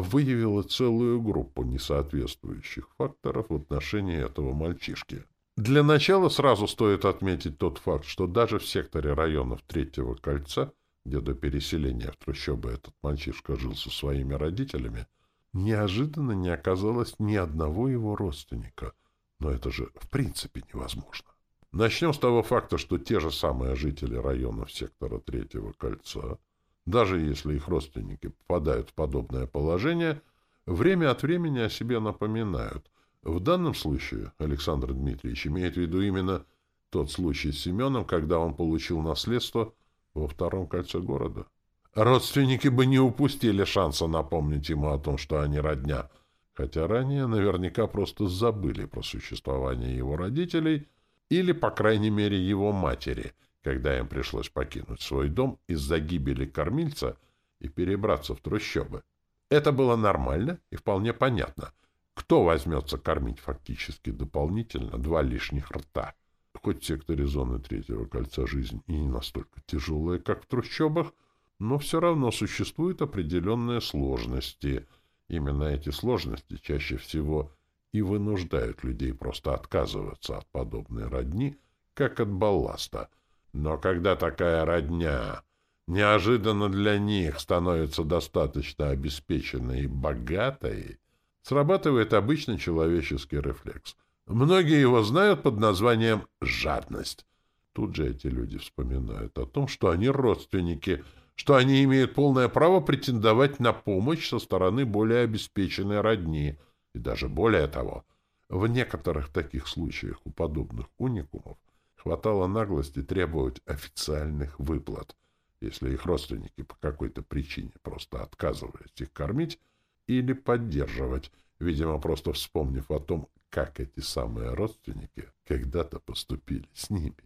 выявила целую группу несоответствующих факторов в отношении этого мальчишки. Для начала сразу стоит отметить тот факт, что даже в секторе районов Третьего кольца, где до переселения в трущобы этот мальчишка жил со своими родителями, неожиданно не оказалось ни одного его родственника. Но это же в принципе невозможно. Начнем с того факта, что те же самые жители районов сектора Третьего кольца даже если их родственники попадают в подобное положение, время от времени о себе напоминают. В данном случае Александр Дмитриевич имеет в виду именно тот случай с Семеном, когда он получил наследство во втором кольце города. Родственники бы не упустили шанса напомнить ему о том, что они родня, хотя ранее наверняка просто забыли про существование его родителей или, по крайней мере, его матери, когда им пришлось покинуть свой дом из-за гибели кормильца и перебраться в трущобы. Это было нормально и вполне понятно. Кто возьмется кормить фактически дополнительно два лишних рта? Хоть в секторе зоны третьего кольца жизнь и не настолько тяжелая, как в трущобах, но все равно существуют определенные сложности. Именно эти сложности чаще всего и вынуждают людей просто отказываться от подобной родни, как от балласта. Но когда такая родня неожиданно для них становится достаточно обеспеченной и богатой, срабатывает обычный человеческий рефлекс. Многие его знают под названием «жадность». Тут же эти люди вспоминают о том, что они родственники – что они имеют полное право претендовать на помощь со стороны более обеспеченной родни. И даже более того, в некоторых таких случаях у подобных уникумов хватало наглости требовать официальных выплат, если их родственники по какой-то причине просто отказывались их кормить или поддерживать, видимо, просто вспомнив о том, как эти самые родственники когда-то поступили с ними.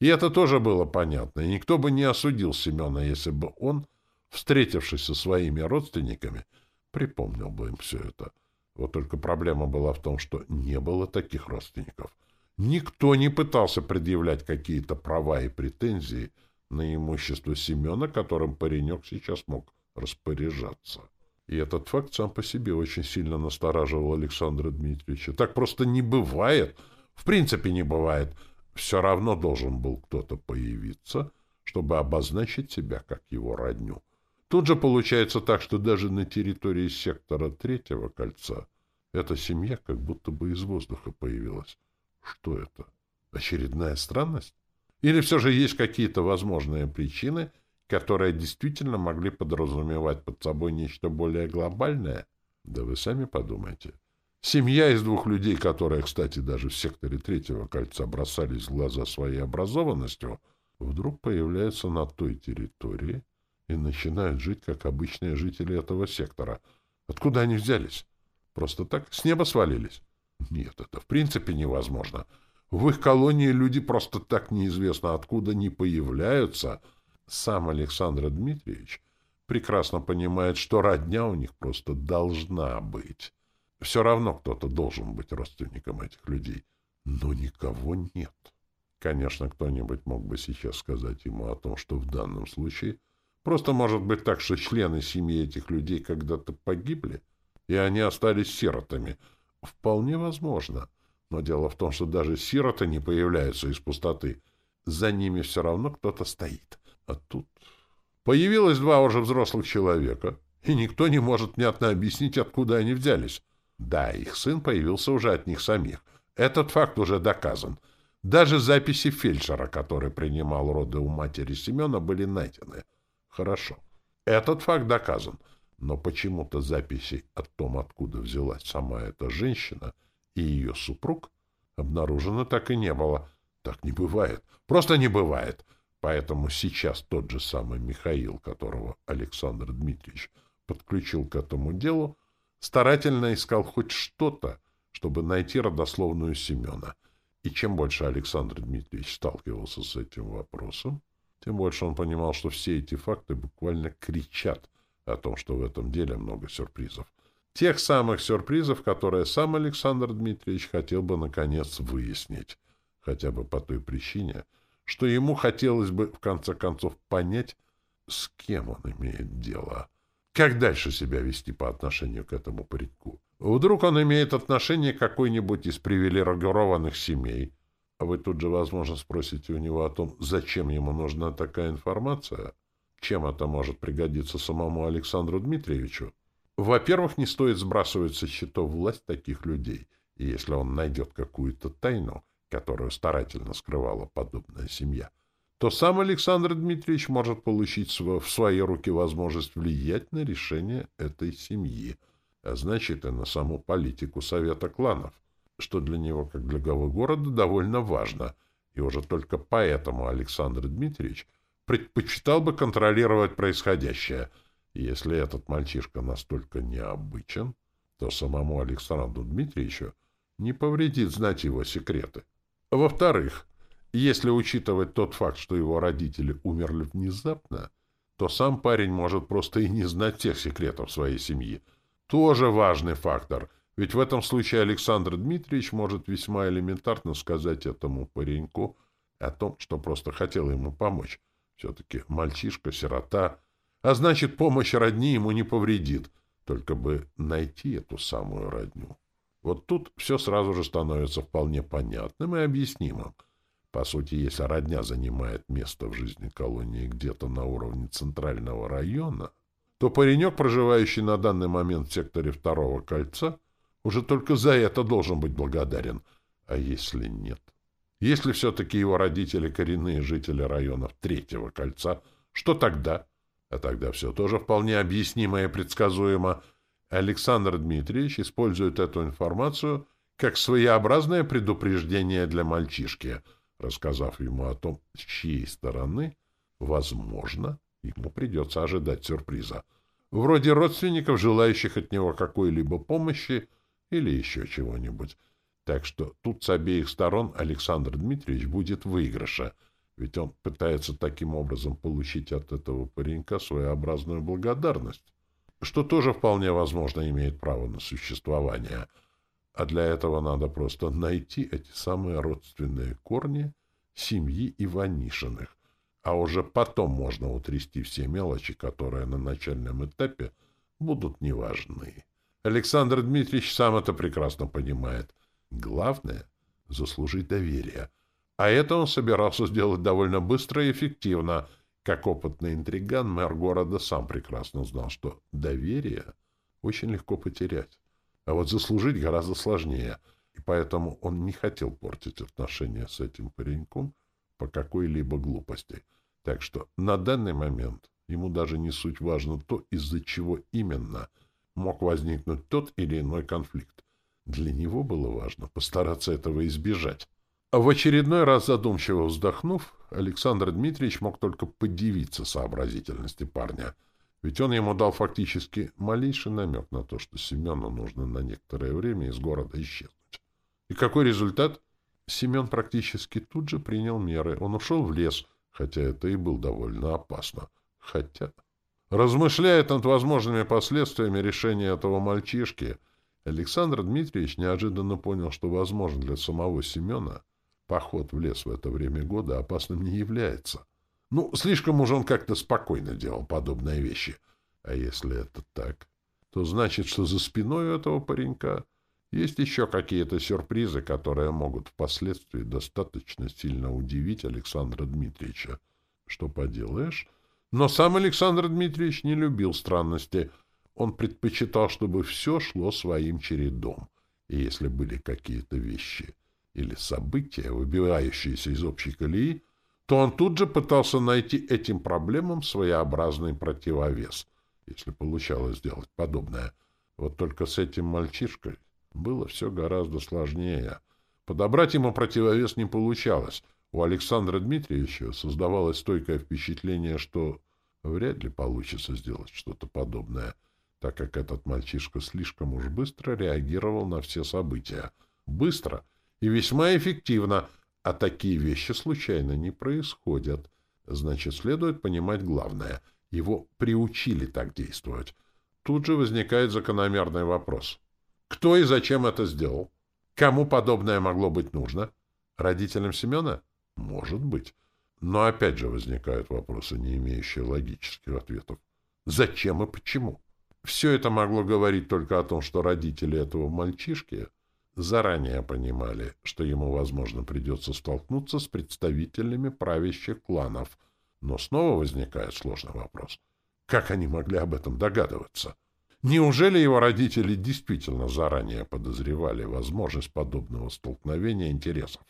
И это тоже было понятно, и никто бы не осудил Семена, если бы он, встретившись со своими родственниками, припомнил бы им все это. Вот только проблема была в том, что не было таких родственников. Никто не пытался предъявлять какие-то права и претензии на имущество Семена, которым паренек сейчас мог распоряжаться. И этот факт сам по себе очень сильно настораживал Александра Дмитриевича. Так просто не бывает. В принципе, не бывает все равно должен был кто-то появиться, чтобы обозначить себя как его родню. Тут же получается так, что даже на территории сектора третьего кольца эта семья как будто бы из воздуха появилась. Что это? Очередная странность? Или все же есть какие-то возможные причины, которые действительно могли подразумевать под собой нечто более глобальное? Да вы сами подумайте. Семья из двух людей, которые, кстати, даже в секторе третьего кольца бросались в глаза своей образованностью, вдруг появляются на той территории и начинают жить, как обычные жители этого сектора. Откуда они взялись? Просто так? С неба свалились? Нет, это в принципе невозможно. В их колонии люди просто так неизвестно откуда не появляются. Сам Александр Дмитриевич прекрасно понимает, что родня у них просто должна быть. Все равно кто-то должен быть родственником этих людей. Но никого нет. Конечно, кто-нибудь мог бы сейчас сказать ему о том, что в данном случае просто может быть так, что члены семьи этих людей когда-то погибли, и они остались сиротами. Вполне возможно. Но дело в том, что даже сироты не появляются из пустоты. За ними все равно кто-то стоит. А тут появилось два уже взрослых человека, и никто не может внятно объяснить, откуда они взялись. Да, их сын появился уже от них самих. Этот факт уже доказан. Даже записи фельдшера, который принимал роды у матери Семена, были найдены. Хорошо. Этот факт доказан. Но почему-то записей о том, откуда взялась сама эта женщина и ее супруг, обнаружено так и не было. Так не бывает. Просто не бывает. Поэтому сейчас тот же самый Михаил, которого Александр Дмитриевич подключил к этому делу, старательно искал хоть что-то, чтобы найти родословную Семена. И чем больше Александр Дмитриевич сталкивался с этим вопросом, тем больше он понимал, что все эти факты буквально кричат о том, что в этом деле много сюрпризов. Тех самых сюрпризов, которые сам Александр Дмитриевич хотел бы, наконец, выяснить. Хотя бы по той причине, что ему хотелось бы, в конце концов, понять, с кем он имеет дело. Как дальше себя вести по отношению к этому пареньку? Вдруг он имеет отношение к какой-нибудь из привилегированных семей? А вы тут же, возможно, спросите у него о том, зачем ему нужна такая информация? Чем это может пригодиться самому Александру Дмитриевичу? Во-первых, не стоит сбрасывать со счетов власть таких людей. И если он найдет какую-то тайну, которую старательно скрывала подобная семья — то сам Александр Дмитриевич может получить в свои руки возможность влиять на решение этой семьи, а значит и на саму политику Совета кланов, что для него, как для главы города, довольно важно, и уже только поэтому Александр Дмитриевич предпочитал бы контролировать происходящее. если этот мальчишка настолько необычен, то самому Александру Дмитриевичу не повредит знать его секреты. Во-вторых, если учитывать тот факт, что его родители умерли внезапно, то сам парень может просто и не знать тех секретов своей семьи. Тоже важный фактор, ведь в этом случае Александр Дмитриевич может весьма элементарно сказать этому пареньку о том, что просто хотел ему помочь. Все-таки мальчишка, сирота, а значит, помощь родни ему не повредит, только бы найти эту самую родню. Вот тут все сразу же становится вполне понятным и объяснимым. По сути, если родня занимает место в жизни колонии где-то на уровне центрального района, то паренек, проживающий на данный момент в секторе второго кольца, уже только за это должен быть благодарен. А если нет? Если все-таки его родители коренные жители районов третьего кольца, что тогда? А тогда все тоже вполне объяснимо и предсказуемо. Александр Дмитриевич использует эту информацию как своеобразное предупреждение для мальчишки — рассказав ему о том, с чьей стороны, возможно, ему придется ожидать сюрприза. Вроде родственников, желающих от него какой-либо помощи или еще чего-нибудь. Так что тут с обеих сторон Александр Дмитриевич будет в выигрыше, ведь он пытается таким образом получить от этого паренька своеобразную благодарность, что тоже вполне возможно имеет право на существование — а для этого надо просто найти эти самые родственные корни семьи Иванишиных. А уже потом можно утрясти все мелочи, которые на начальном этапе будут неважны. Александр Дмитриевич сам это прекрасно понимает. Главное — заслужить доверие. А это он собирался сделать довольно быстро и эффективно. Как опытный интриган, мэр города сам прекрасно знал, что доверие очень легко потерять. А вот заслужить гораздо сложнее, и поэтому он не хотел портить отношения с этим пареньком по какой-либо глупости. Так что на данный момент ему даже не суть важно то, из-за чего именно мог возникнуть тот или иной конфликт. Для него было важно постараться этого избежать. А в очередной раз задумчиво вздохнув, Александр Дмитриевич мог только подивиться сообразительности парня — ведь он ему дал фактически малейший намек на то, что Семену нужно на некоторое время из города исчезнуть. И какой результат? Семен практически тут же принял меры. Он ушел в лес, хотя это и было довольно опасно. Хотя... Размышляя над возможными последствиями решения этого мальчишки, Александр Дмитриевич неожиданно понял, что, возможно, для самого Семена поход в лес в это время года опасным не является — ну, слишком уж он как-то спокойно делал подобные вещи. А если это так, то значит, что за спиной у этого паренька есть еще какие-то сюрпризы, которые могут впоследствии достаточно сильно удивить Александра Дмитриевича. Что поделаешь? Но сам Александр Дмитриевич не любил странности. Он предпочитал, чтобы все шло своим чередом. И если были какие-то вещи или события, выбивающиеся из общей колеи, то он тут же пытался найти этим проблемам своеобразный противовес, если получалось сделать подобное. Вот только с этим мальчишкой было все гораздо сложнее. Подобрать ему противовес не получалось. У Александра Дмитриевича создавалось стойкое впечатление, что вряд ли получится сделать что-то подобное, так как этот мальчишка слишком уж быстро реагировал на все события. Быстро и весьма эффективно — а такие вещи случайно не происходят. Значит, следует понимать главное. Его приучили так действовать. Тут же возникает закономерный вопрос. Кто и зачем это сделал? Кому подобное могло быть нужно? Родителям Семена? Может быть. Но опять же возникают вопросы, не имеющие логических ответов. Зачем и почему? Все это могло говорить только о том, что родители этого мальчишки заранее понимали, что ему, возможно, придется столкнуться с представителями правящих кланов. Но снова возникает сложный вопрос. Как они могли об этом догадываться? Неужели его родители действительно заранее подозревали возможность подобного столкновения интересов?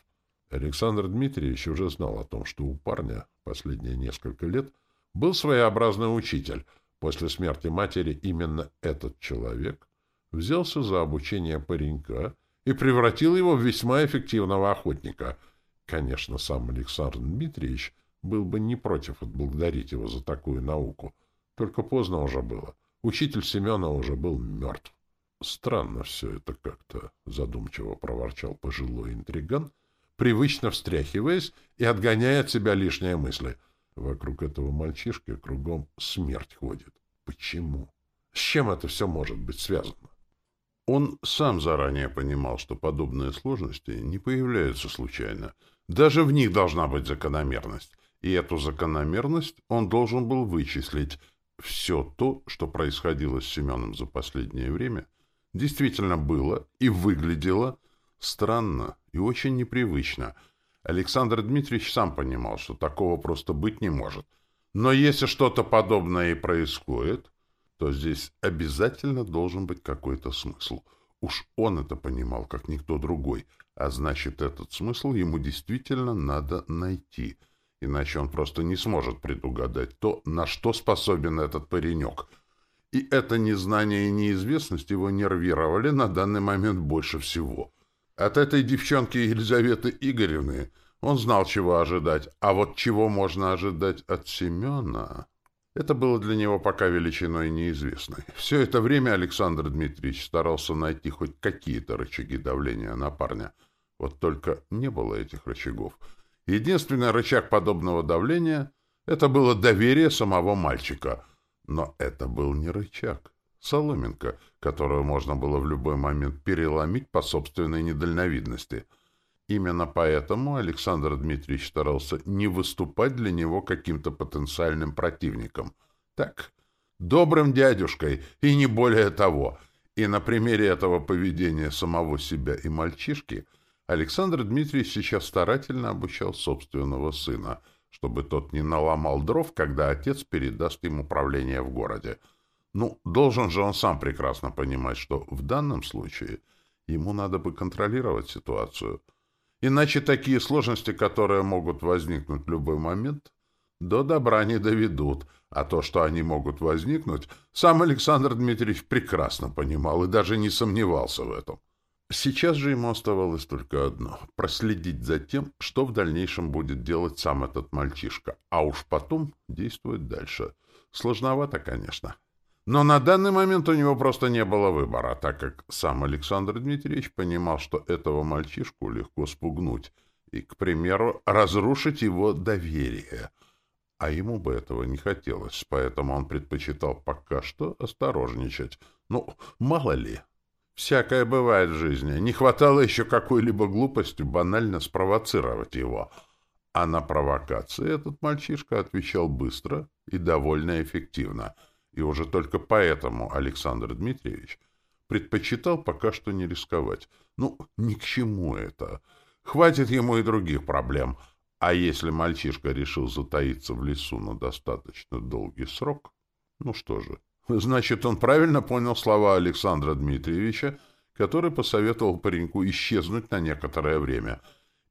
Александр Дмитриевич уже знал о том, что у парня последние несколько лет был своеобразный учитель. После смерти матери именно этот человек взялся за обучение паренька и превратил его в весьма эффективного охотника. Конечно, сам Александр Дмитриевич был бы не против отблагодарить его за такую науку. Только поздно уже было. Учитель Семена уже был мертв. Странно все это как-то, задумчиво проворчал пожилой интриган, привычно встряхиваясь и отгоняя от себя лишние мысли. Вокруг этого мальчишки кругом смерть ходит. Почему? С чем это все может быть связано? Он сам заранее понимал, что подобные сложности не появляются случайно. Даже в них должна быть закономерность. И эту закономерность он должен был вычислить. Все то, что происходило с Семеном за последнее время, действительно было и выглядело странно и очень непривычно. Александр Дмитриевич сам понимал, что такого просто быть не может. Но если что-то подобное и происходит, то здесь обязательно должен быть какой-то смысл. Уж он это понимал, как никто другой, а значит, этот смысл ему действительно надо найти, иначе он просто не сможет предугадать то, на что способен этот паренек. И это незнание и неизвестность его нервировали на данный момент больше всего. От этой девчонки Елизаветы Игоревны он знал, чего ожидать, а вот чего можно ожидать от Семена... Это было для него пока величиной неизвестной. Все это время Александр Дмитриевич старался найти хоть какие-то рычаги давления на парня. Вот только не было этих рычагов. Единственный рычаг подобного давления — это было доверие самого мальчика. Но это был не рычаг. Соломинка, которую можно было в любой момент переломить по собственной недальновидности — Именно поэтому Александр Дмитриевич старался не выступать для него каким-то потенциальным противником. Так, добрым дядюшкой, и не более того. И на примере этого поведения самого себя и мальчишки Александр Дмитриевич сейчас старательно обучал собственного сына, чтобы тот не наломал дров, когда отец передаст им управление в городе. Ну, должен же он сам прекрасно понимать, что в данном случае ему надо бы контролировать ситуацию — Иначе такие сложности, которые могут возникнуть в любой момент, до добра не доведут. А то, что они могут возникнуть, сам Александр Дмитриевич прекрасно понимал и даже не сомневался в этом. Сейчас же ему оставалось только одно — проследить за тем, что в дальнейшем будет делать сам этот мальчишка, а уж потом действовать дальше. Сложновато, конечно. Но на данный момент у него просто не было выбора, так как сам Александр Дмитриевич понимал, что этого мальчишку легко спугнуть и, к примеру, разрушить его доверие. А ему бы этого не хотелось, поэтому он предпочитал пока что осторожничать. Ну, мало ли. Всякое бывает в жизни. Не хватало еще какой-либо глупости банально спровоцировать его. А на провокации этот мальчишка отвечал быстро и довольно эффективно — и уже только поэтому Александр Дмитриевич предпочитал пока что не рисковать. Ну, ни к чему это. Хватит ему и других проблем. А если мальчишка решил затаиться в лесу на достаточно долгий срок, ну что же, значит, он правильно понял слова Александра Дмитриевича, который посоветовал пареньку исчезнуть на некоторое время.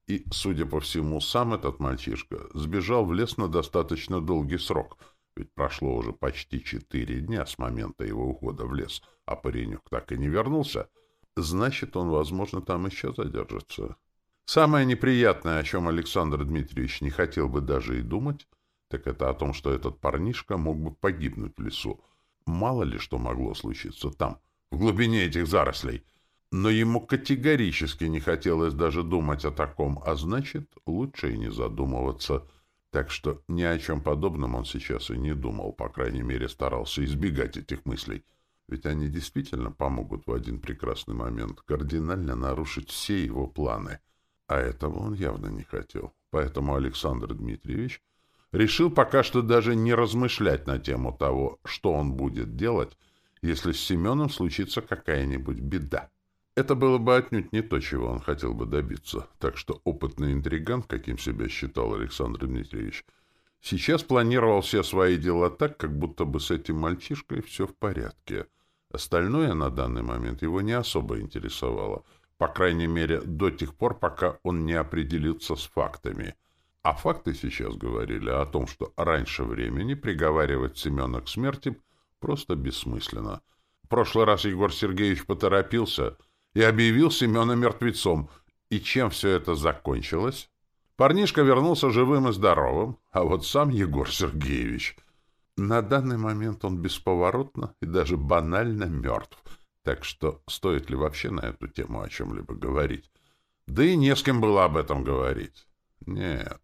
И, судя по всему, сам этот мальчишка сбежал в лес на достаточно долгий срок — ведь прошло уже почти четыре дня с момента его ухода в лес, а паренек так и не вернулся. Значит, он, возможно, там еще задержится. Самое неприятное, о чем Александр Дмитриевич не хотел бы даже и думать, так это о том, что этот парнишка мог бы погибнуть в лесу. Мало ли что могло случиться там, в глубине этих зарослей. Но ему категорически не хотелось даже думать о таком, а значит, лучше и не задумываться — так что ни о чем подобном он сейчас и не думал, по крайней мере, старался избегать этих мыслей. Ведь они действительно помогут в один прекрасный момент кардинально нарушить все его планы. А этого он явно не хотел. Поэтому Александр Дмитриевич решил пока что даже не размышлять на тему того, что он будет делать, если с Семеном случится какая-нибудь беда. Это было бы отнюдь не то, чего он хотел бы добиться, так что опытный интригант, каким себя считал Александр Дмитриевич, сейчас планировал все свои дела так, как будто бы с этим мальчишкой все в порядке. Остальное на данный момент его не особо интересовало, по крайней мере, до тех пор, пока он не определился с фактами. А факты сейчас говорили о том, что раньше времени приговаривать Семена к смерти просто бессмысленно. В прошлый раз Егор Сергеевич поторопился — и объявил Семена мертвецом. И чем все это закончилось? Парнишка вернулся живым и здоровым, а вот сам Егор Сергеевич... На данный момент он бесповоротно и даже банально мертв, так что стоит ли вообще на эту тему о чем-либо говорить? Да и не с кем было об этом говорить. Нет.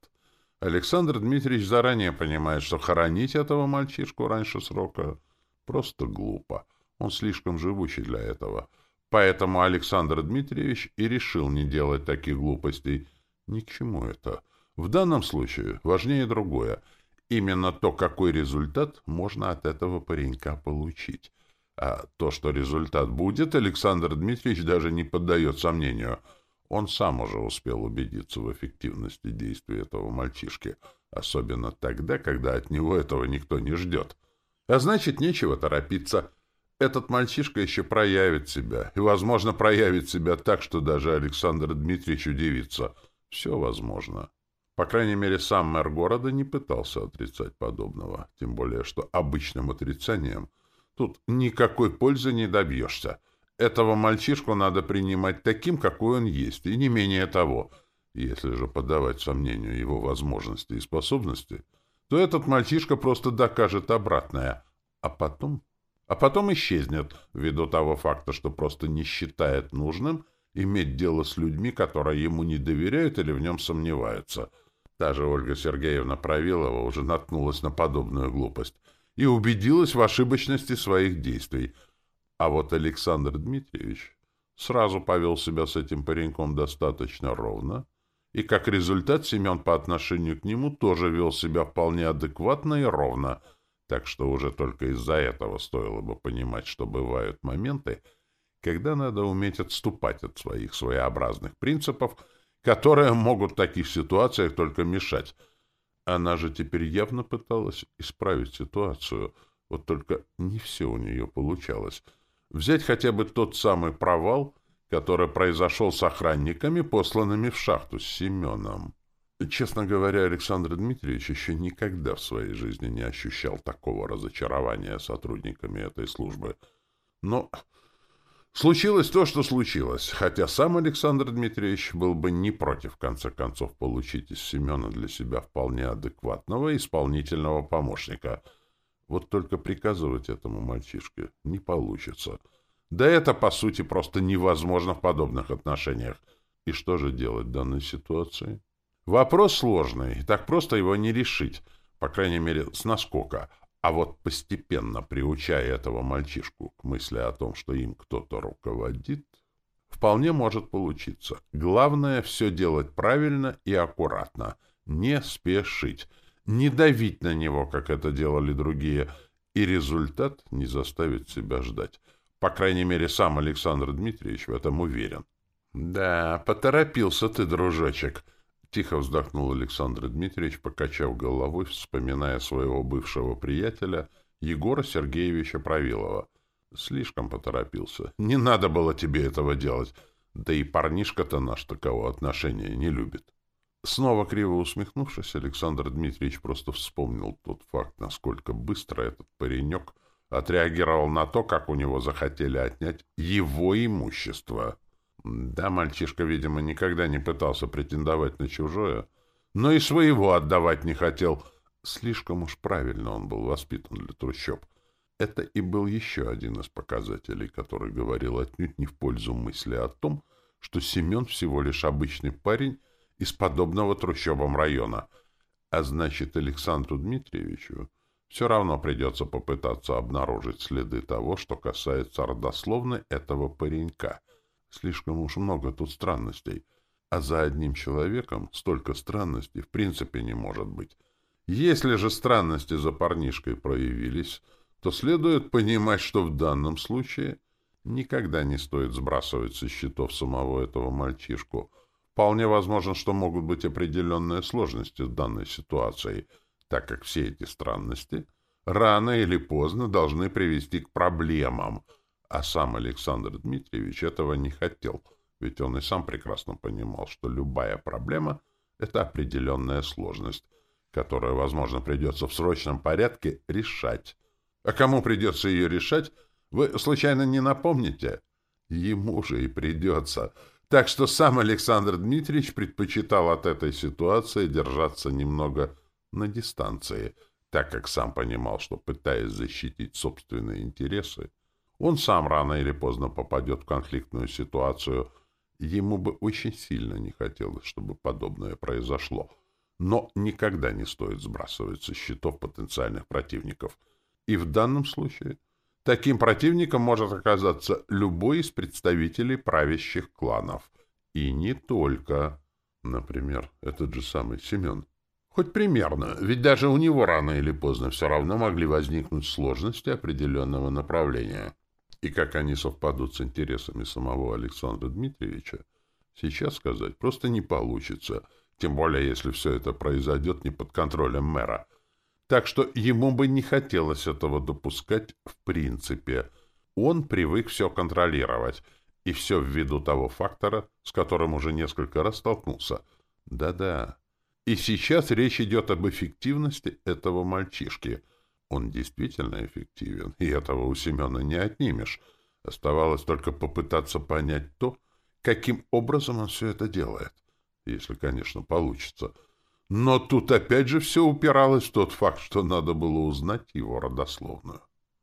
Александр Дмитриевич заранее понимает, что хоронить этого мальчишку раньше срока просто глупо. Он слишком живучий для этого. Поэтому Александр Дмитриевич и решил не делать таких глупостей. Ни к чему это. В данном случае важнее другое. Именно то, какой результат можно от этого паренька получить. А то, что результат будет, Александр Дмитриевич даже не поддает сомнению. Он сам уже успел убедиться в эффективности действий этого мальчишки, особенно тогда, когда от него этого никто не ждет. А значит, нечего торопиться. Этот мальчишка еще проявит себя, и, возможно, проявит себя так, что даже Александр Дмитриевич удивится. Все возможно. По крайней мере, сам мэр города не пытался отрицать подобного, тем более, что обычным отрицанием тут никакой пользы не добьешься. Этого мальчишку надо принимать таким, какой он есть, и не менее того. Если же подавать сомнению его возможности и способности, то этот мальчишка просто докажет обратное, а потом а потом исчезнет, ввиду того факта, что просто не считает нужным иметь дело с людьми, которые ему не доверяют или в нем сомневаются. Та же Ольга Сергеевна Правилова уже наткнулась на подобную глупость и убедилась в ошибочности своих действий. А вот Александр Дмитриевич сразу повел себя с этим пареньком достаточно ровно, и как результат Семен по отношению к нему тоже вел себя вполне адекватно и ровно — так что уже только из-за этого стоило бы понимать, что бывают моменты, когда надо уметь отступать от своих своеобразных принципов, которые могут в таких ситуациях только мешать. Она же теперь явно пыталась исправить ситуацию, вот только не все у нее получалось. Взять хотя бы тот самый провал, который произошел с охранниками, посланными в шахту с Семеном. Честно говоря, Александр Дмитриевич еще никогда в своей жизни не ощущал такого разочарования сотрудниками этой службы. Но случилось то, что случилось, хотя сам Александр Дмитриевич был бы не против, в конце концов, получить из Семена для себя вполне адекватного исполнительного помощника. Вот только приказывать этому мальчишке не получится. Да это, по сути, просто невозможно в подобных отношениях. И что же делать в данной ситуации? Вопрос сложный, так просто его не решить, по крайней мере, с наскока. А вот постепенно приучая этого мальчишку к мысли о том, что им кто-то руководит, вполне может получиться. Главное — все делать правильно и аккуратно, не спешить, не давить на него, как это делали другие, и результат не заставит себя ждать. По крайней мере, сам Александр Дмитриевич в этом уверен. — Да, поторопился ты, дружочек, — Тихо вздохнул Александр Дмитриевич, покачав головой, вспоминая своего бывшего приятеля Егора Сергеевича Правилова. Слишком поторопился. Не надо было тебе этого делать. Да и парнишка-то наш такого отношения не любит. Снова криво усмехнувшись, Александр Дмитриевич просто вспомнил тот факт, насколько быстро этот паренек отреагировал на то, как у него захотели отнять его имущество. Да, мальчишка, видимо, никогда не пытался претендовать на чужое, но и своего отдавать не хотел. Слишком уж правильно он был воспитан для трущоб. Это и был еще один из показателей, который говорил отнюдь не в пользу мысли о том, что Семен всего лишь обычный парень из подобного трущобам района. А значит, Александру Дмитриевичу все равно придется попытаться обнаружить следы того, что касается родословной этого паренька — Слишком уж много тут странностей. А за одним человеком столько странностей в принципе не может быть. Если же странности за парнишкой проявились, то следует понимать, что в данном случае никогда не стоит сбрасывать со счетов самого этого мальчишку. Вполне возможно, что могут быть определенные сложности в данной ситуации, так как все эти странности рано или поздно должны привести к проблемам — а сам Александр Дмитриевич этого не хотел, ведь он и сам прекрасно понимал, что любая проблема — это определенная сложность, которую, возможно, придется в срочном порядке решать. А кому придется ее решать, вы случайно не напомните? Ему же и придется, Так что сам Александр Дмитриевич предпочитал от этой ситуации держаться немного на дистанции, так как сам понимал, что, пытаясь защитить собственные интересы, он сам рано или поздно попадет в конфликтную ситуацию. Ему бы очень сильно не хотелось, чтобы подобное произошло. Но никогда не стоит сбрасывать со счетов потенциальных противников. И в данном случае таким противником может оказаться любой из представителей правящих кланов. И не только. Например, этот же самый Семен. Хоть примерно, ведь даже у него рано или поздно все равно могли возникнуть сложности определенного направления и как они совпадут с интересами самого Александра Дмитриевича, сейчас сказать просто не получится, тем более если все это произойдет не под контролем мэра. Так что ему бы не хотелось этого допускать в принципе. Он привык все контролировать, и все ввиду того фактора, с которым уже несколько раз столкнулся. Да-да. И сейчас речь идет об эффективности этого мальчишки — он действительно эффективен, и этого у Семена не отнимешь. Оставалось только попытаться понять то, каким образом он все это делает. Если, конечно, получится. Но тут опять же все упиралось в тот факт, что надо было узнать его родословную.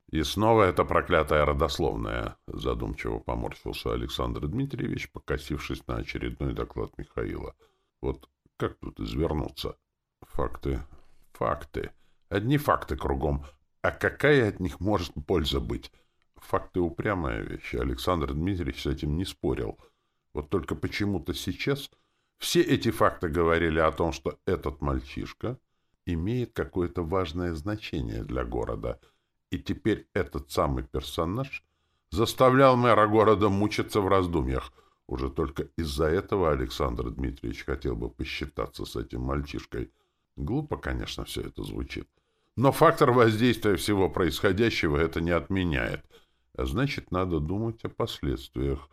И снова это проклятая родословная, задумчиво поморщился Александр Дмитриевич, покосившись на очередной доклад Михаила. Вот как тут извернуться? Факты, факты. Одни факты кругом. А какая от них может польза быть? Факты — упрямая вещь, Александр Дмитриевич с этим не спорил. Вот только почему-то сейчас все эти факты говорили о том, что этот мальчишка имеет какое-то важное значение для города. И теперь этот самый персонаж заставлял мэра города мучиться в раздумьях. Уже только из-за этого Александр Дмитриевич хотел бы посчитаться с этим мальчишкой. Глупо, конечно, все это звучит. Но фактор воздействия всего происходящего это не отменяет. А значит, надо думать о последствиях.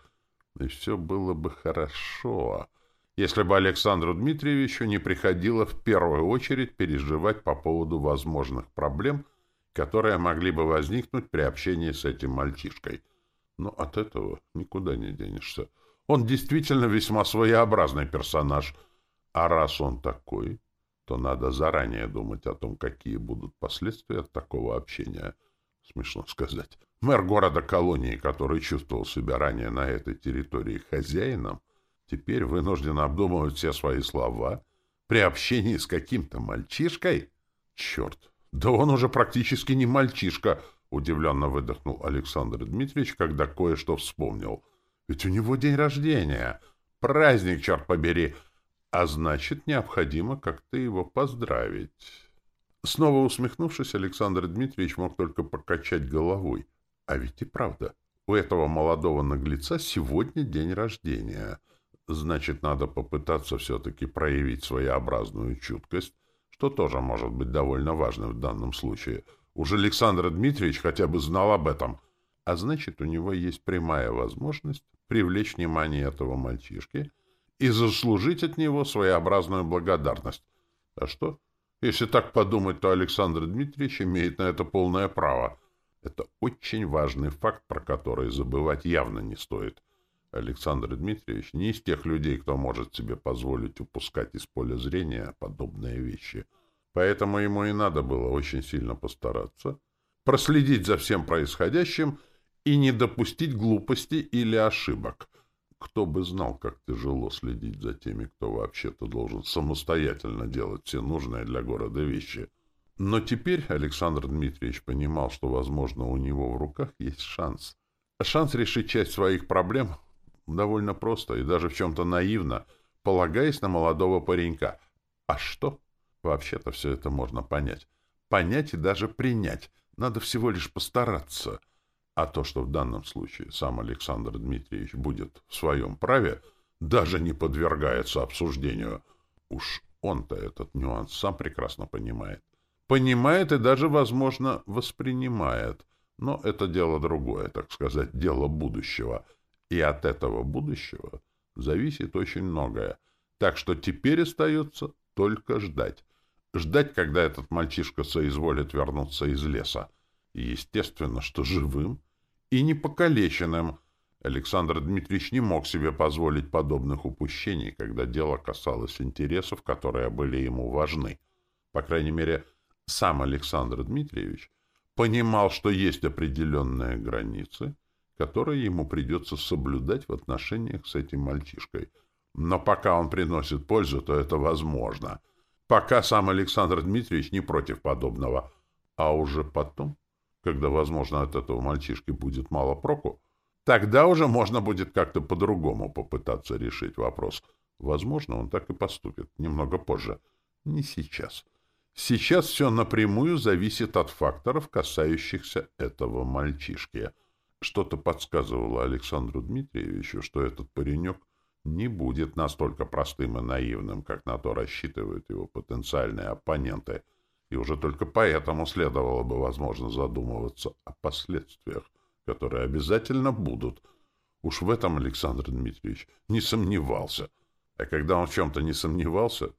И все было бы хорошо, если бы Александру Дмитриевичу не приходило в первую очередь переживать по поводу возможных проблем, которые могли бы возникнуть при общении с этим мальчишкой. Но от этого никуда не денешься. Он действительно весьма своеобразный персонаж. А раз он такой, то надо заранее думать о том, какие будут последствия от такого общения. Смешно сказать. Мэр города-колонии, который чувствовал себя ранее на этой территории хозяином, теперь вынужден обдумывать все свои слова при общении с каким-то мальчишкой? Черт! Да он уже практически не мальчишка, удивленно выдохнул Александр Дмитриевич, когда кое-что вспомнил. Ведь у него день рождения. Праздник, черт побери! А значит, необходимо как-то его поздравить. Снова усмехнувшись, Александр Дмитриевич мог только покачать головой. А ведь и правда, у этого молодого наглеца сегодня день рождения. Значит, надо попытаться все-таки проявить своеобразную чуткость, что тоже может быть довольно важным в данном случае. Уже Александр Дмитриевич хотя бы знал об этом. А значит, у него есть прямая возможность привлечь внимание этого мальчишки — и заслужить от него своеобразную благодарность. А что? Если так подумать, то Александр Дмитриевич имеет на это полное право. Это очень важный факт, про который забывать явно не стоит. Александр Дмитриевич не из тех людей, кто может себе позволить упускать из поля зрения подобные вещи. Поэтому ему и надо было очень сильно постараться, проследить за всем происходящим и не допустить глупости или ошибок — кто бы знал, как тяжело следить за теми, кто вообще-то должен самостоятельно делать все нужные для города вещи. Но теперь Александр Дмитриевич понимал, что, возможно, у него в руках есть шанс. Шанс решить часть своих проблем довольно просто и даже в чем-то наивно, полагаясь на молодого паренька. А что? Вообще-то все это можно понять. Понять и даже принять. Надо всего лишь постараться — а то, что в данном случае сам Александр Дмитриевич будет в своем праве, даже не подвергается обсуждению. Уж он-то этот нюанс сам прекрасно понимает. Понимает и даже, возможно, воспринимает. Но это дело другое, так сказать, дело будущего. И от этого будущего зависит очень многое. Так что теперь остается только ждать. Ждать, когда этот мальчишка соизволит вернуться из леса. Естественно, что живым и непокалеченным. Александр Дмитриевич не мог себе позволить подобных упущений, когда дело касалось интересов, которые были ему важны. По крайней мере, сам Александр Дмитриевич понимал, что есть определенные границы, которые ему придется соблюдать в отношениях с этим мальчишкой. Но пока он приносит пользу, то это возможно. Пока сам Александр Дмитриевич не против подобного. А уже потом, когда, возможно, от этого мальчишки будет мало проку, Тогда уже можно будет как-то по-другому попытаться решить вопрос. Возможно, он так и поступит немного позже. Не сейчас. Сейчас все напрямую зависит от факторов, касающихся этого мальчишки. Что-то подсказывало Александру Дмитриевичу, что этот паренек не будет настолько простым и наивным, как на то рассчитывают его потенциальные оппоненты, и уже только поэтому следовало бы, возможно, задумываться о последствиях которые обязательно будут. Уж в этом Александр Дмитриевич не сомневался. А когда он в чем-то не сомневался,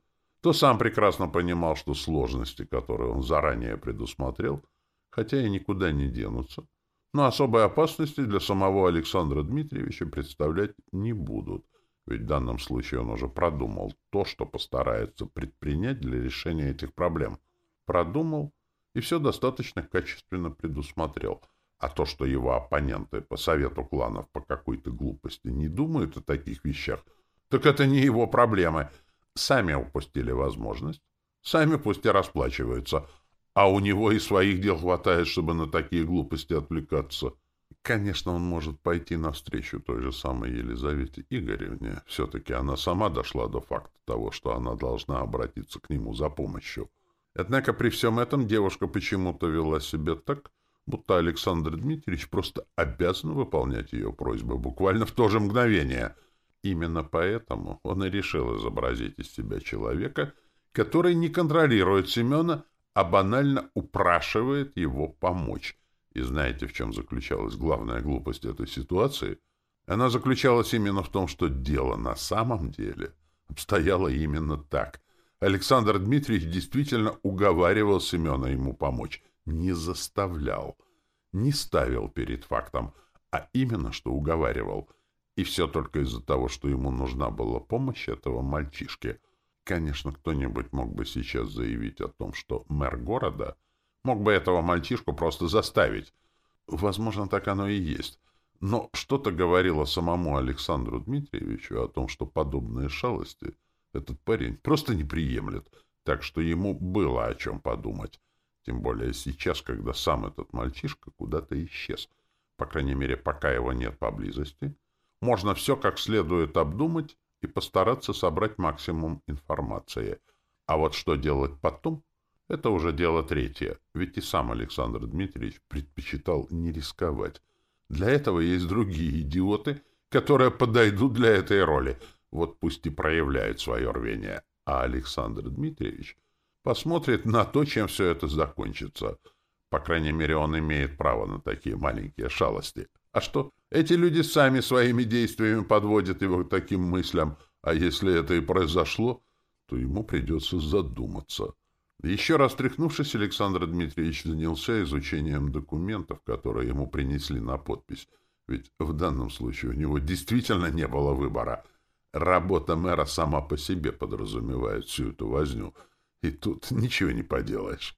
то сам прекрасно понимал, что сложности, которые он заранее предусмотрел, хотя и никуда не денутся, но особой опасности для самого Александра Дмитриевича представлять не будут, ведь в данном случае он уже продумал то, что постарается предпринять для решения этих проблем. Продумал и все достаточно качественно предусмотрел — а то, что его оппоненты по совету кланов по какой-то глупости не думают о таких вещах, так это не его проблемы. Сами упустили возможность, сами пусть и расплачиваются, а у него и своих дел хватает, чтобы на такие глупости отвлекаться. Конечно, он может пойти навстречу той же самой Елизавете Игоревне. Все-таки она сама дошла до факта того, что она должна обратиться к нему за помощью. Однако при всем этом девушка почему-то вела себя так, будто Александр Дмитриевич просто обязан выполнять ее просьбы буквально в то же мгновение. Именно поэтому он и решил изобразить из себя человека, который не контролирует Семена, а банально упрашивает его помочь. И знаете, в чем заключалась главная глупость этой ситуации? Она заключалась именно в том, что дело на самом деле обстояло именно так. Александр Дмитриевич действительно уговаривал Семена ему помочь — не заставлял, не ставил перед фактом, а именно что уговаривал. И все только из-за того, что ему нужна была помощь этого мальчишки. Конечно, кто-нибудь мог бы сейчас заявить о том, что мэр города мог бы этого мальчишку просто заставить. Возможно, так оно и есть. Но что-то говорило самому Александру Дмитриевичу о том, что подобные шалости этот парень просто не приемлет, так что ему было о чем подумать. Тем более сейчас, когда сам этот мальчишка куда-то исчез. По крайней мере, пока его нет поблизости. Можно все как следует обдумать и постараться собрать максимум информации. А вот что делать потом, это уже дело третье. Ведь и сам Александр Дмитриевич предпочитал не рисковать. Для этого есть другие идиоты, которые подойдут для этой роли. Вот пусть и проявляют свое рвение. А Александр Дмитриевич посмотрит на то, чем все это закончится. По крайней мере, он имеет право на такие маленькие шалости. А что? Эти люди сами своими действиями подводят его к таким мыслям, а если это и произошло, то ему придется задуматься. Еще раз тряхнувшись, Александр Дмитриевич занялся изучением документов, которые ему принесли на подпись. Ведь в данном случае у него действительно не было выбора. Работа мэра сама по себе подразумевает всю эту возню — и тут ничего не поделаешь.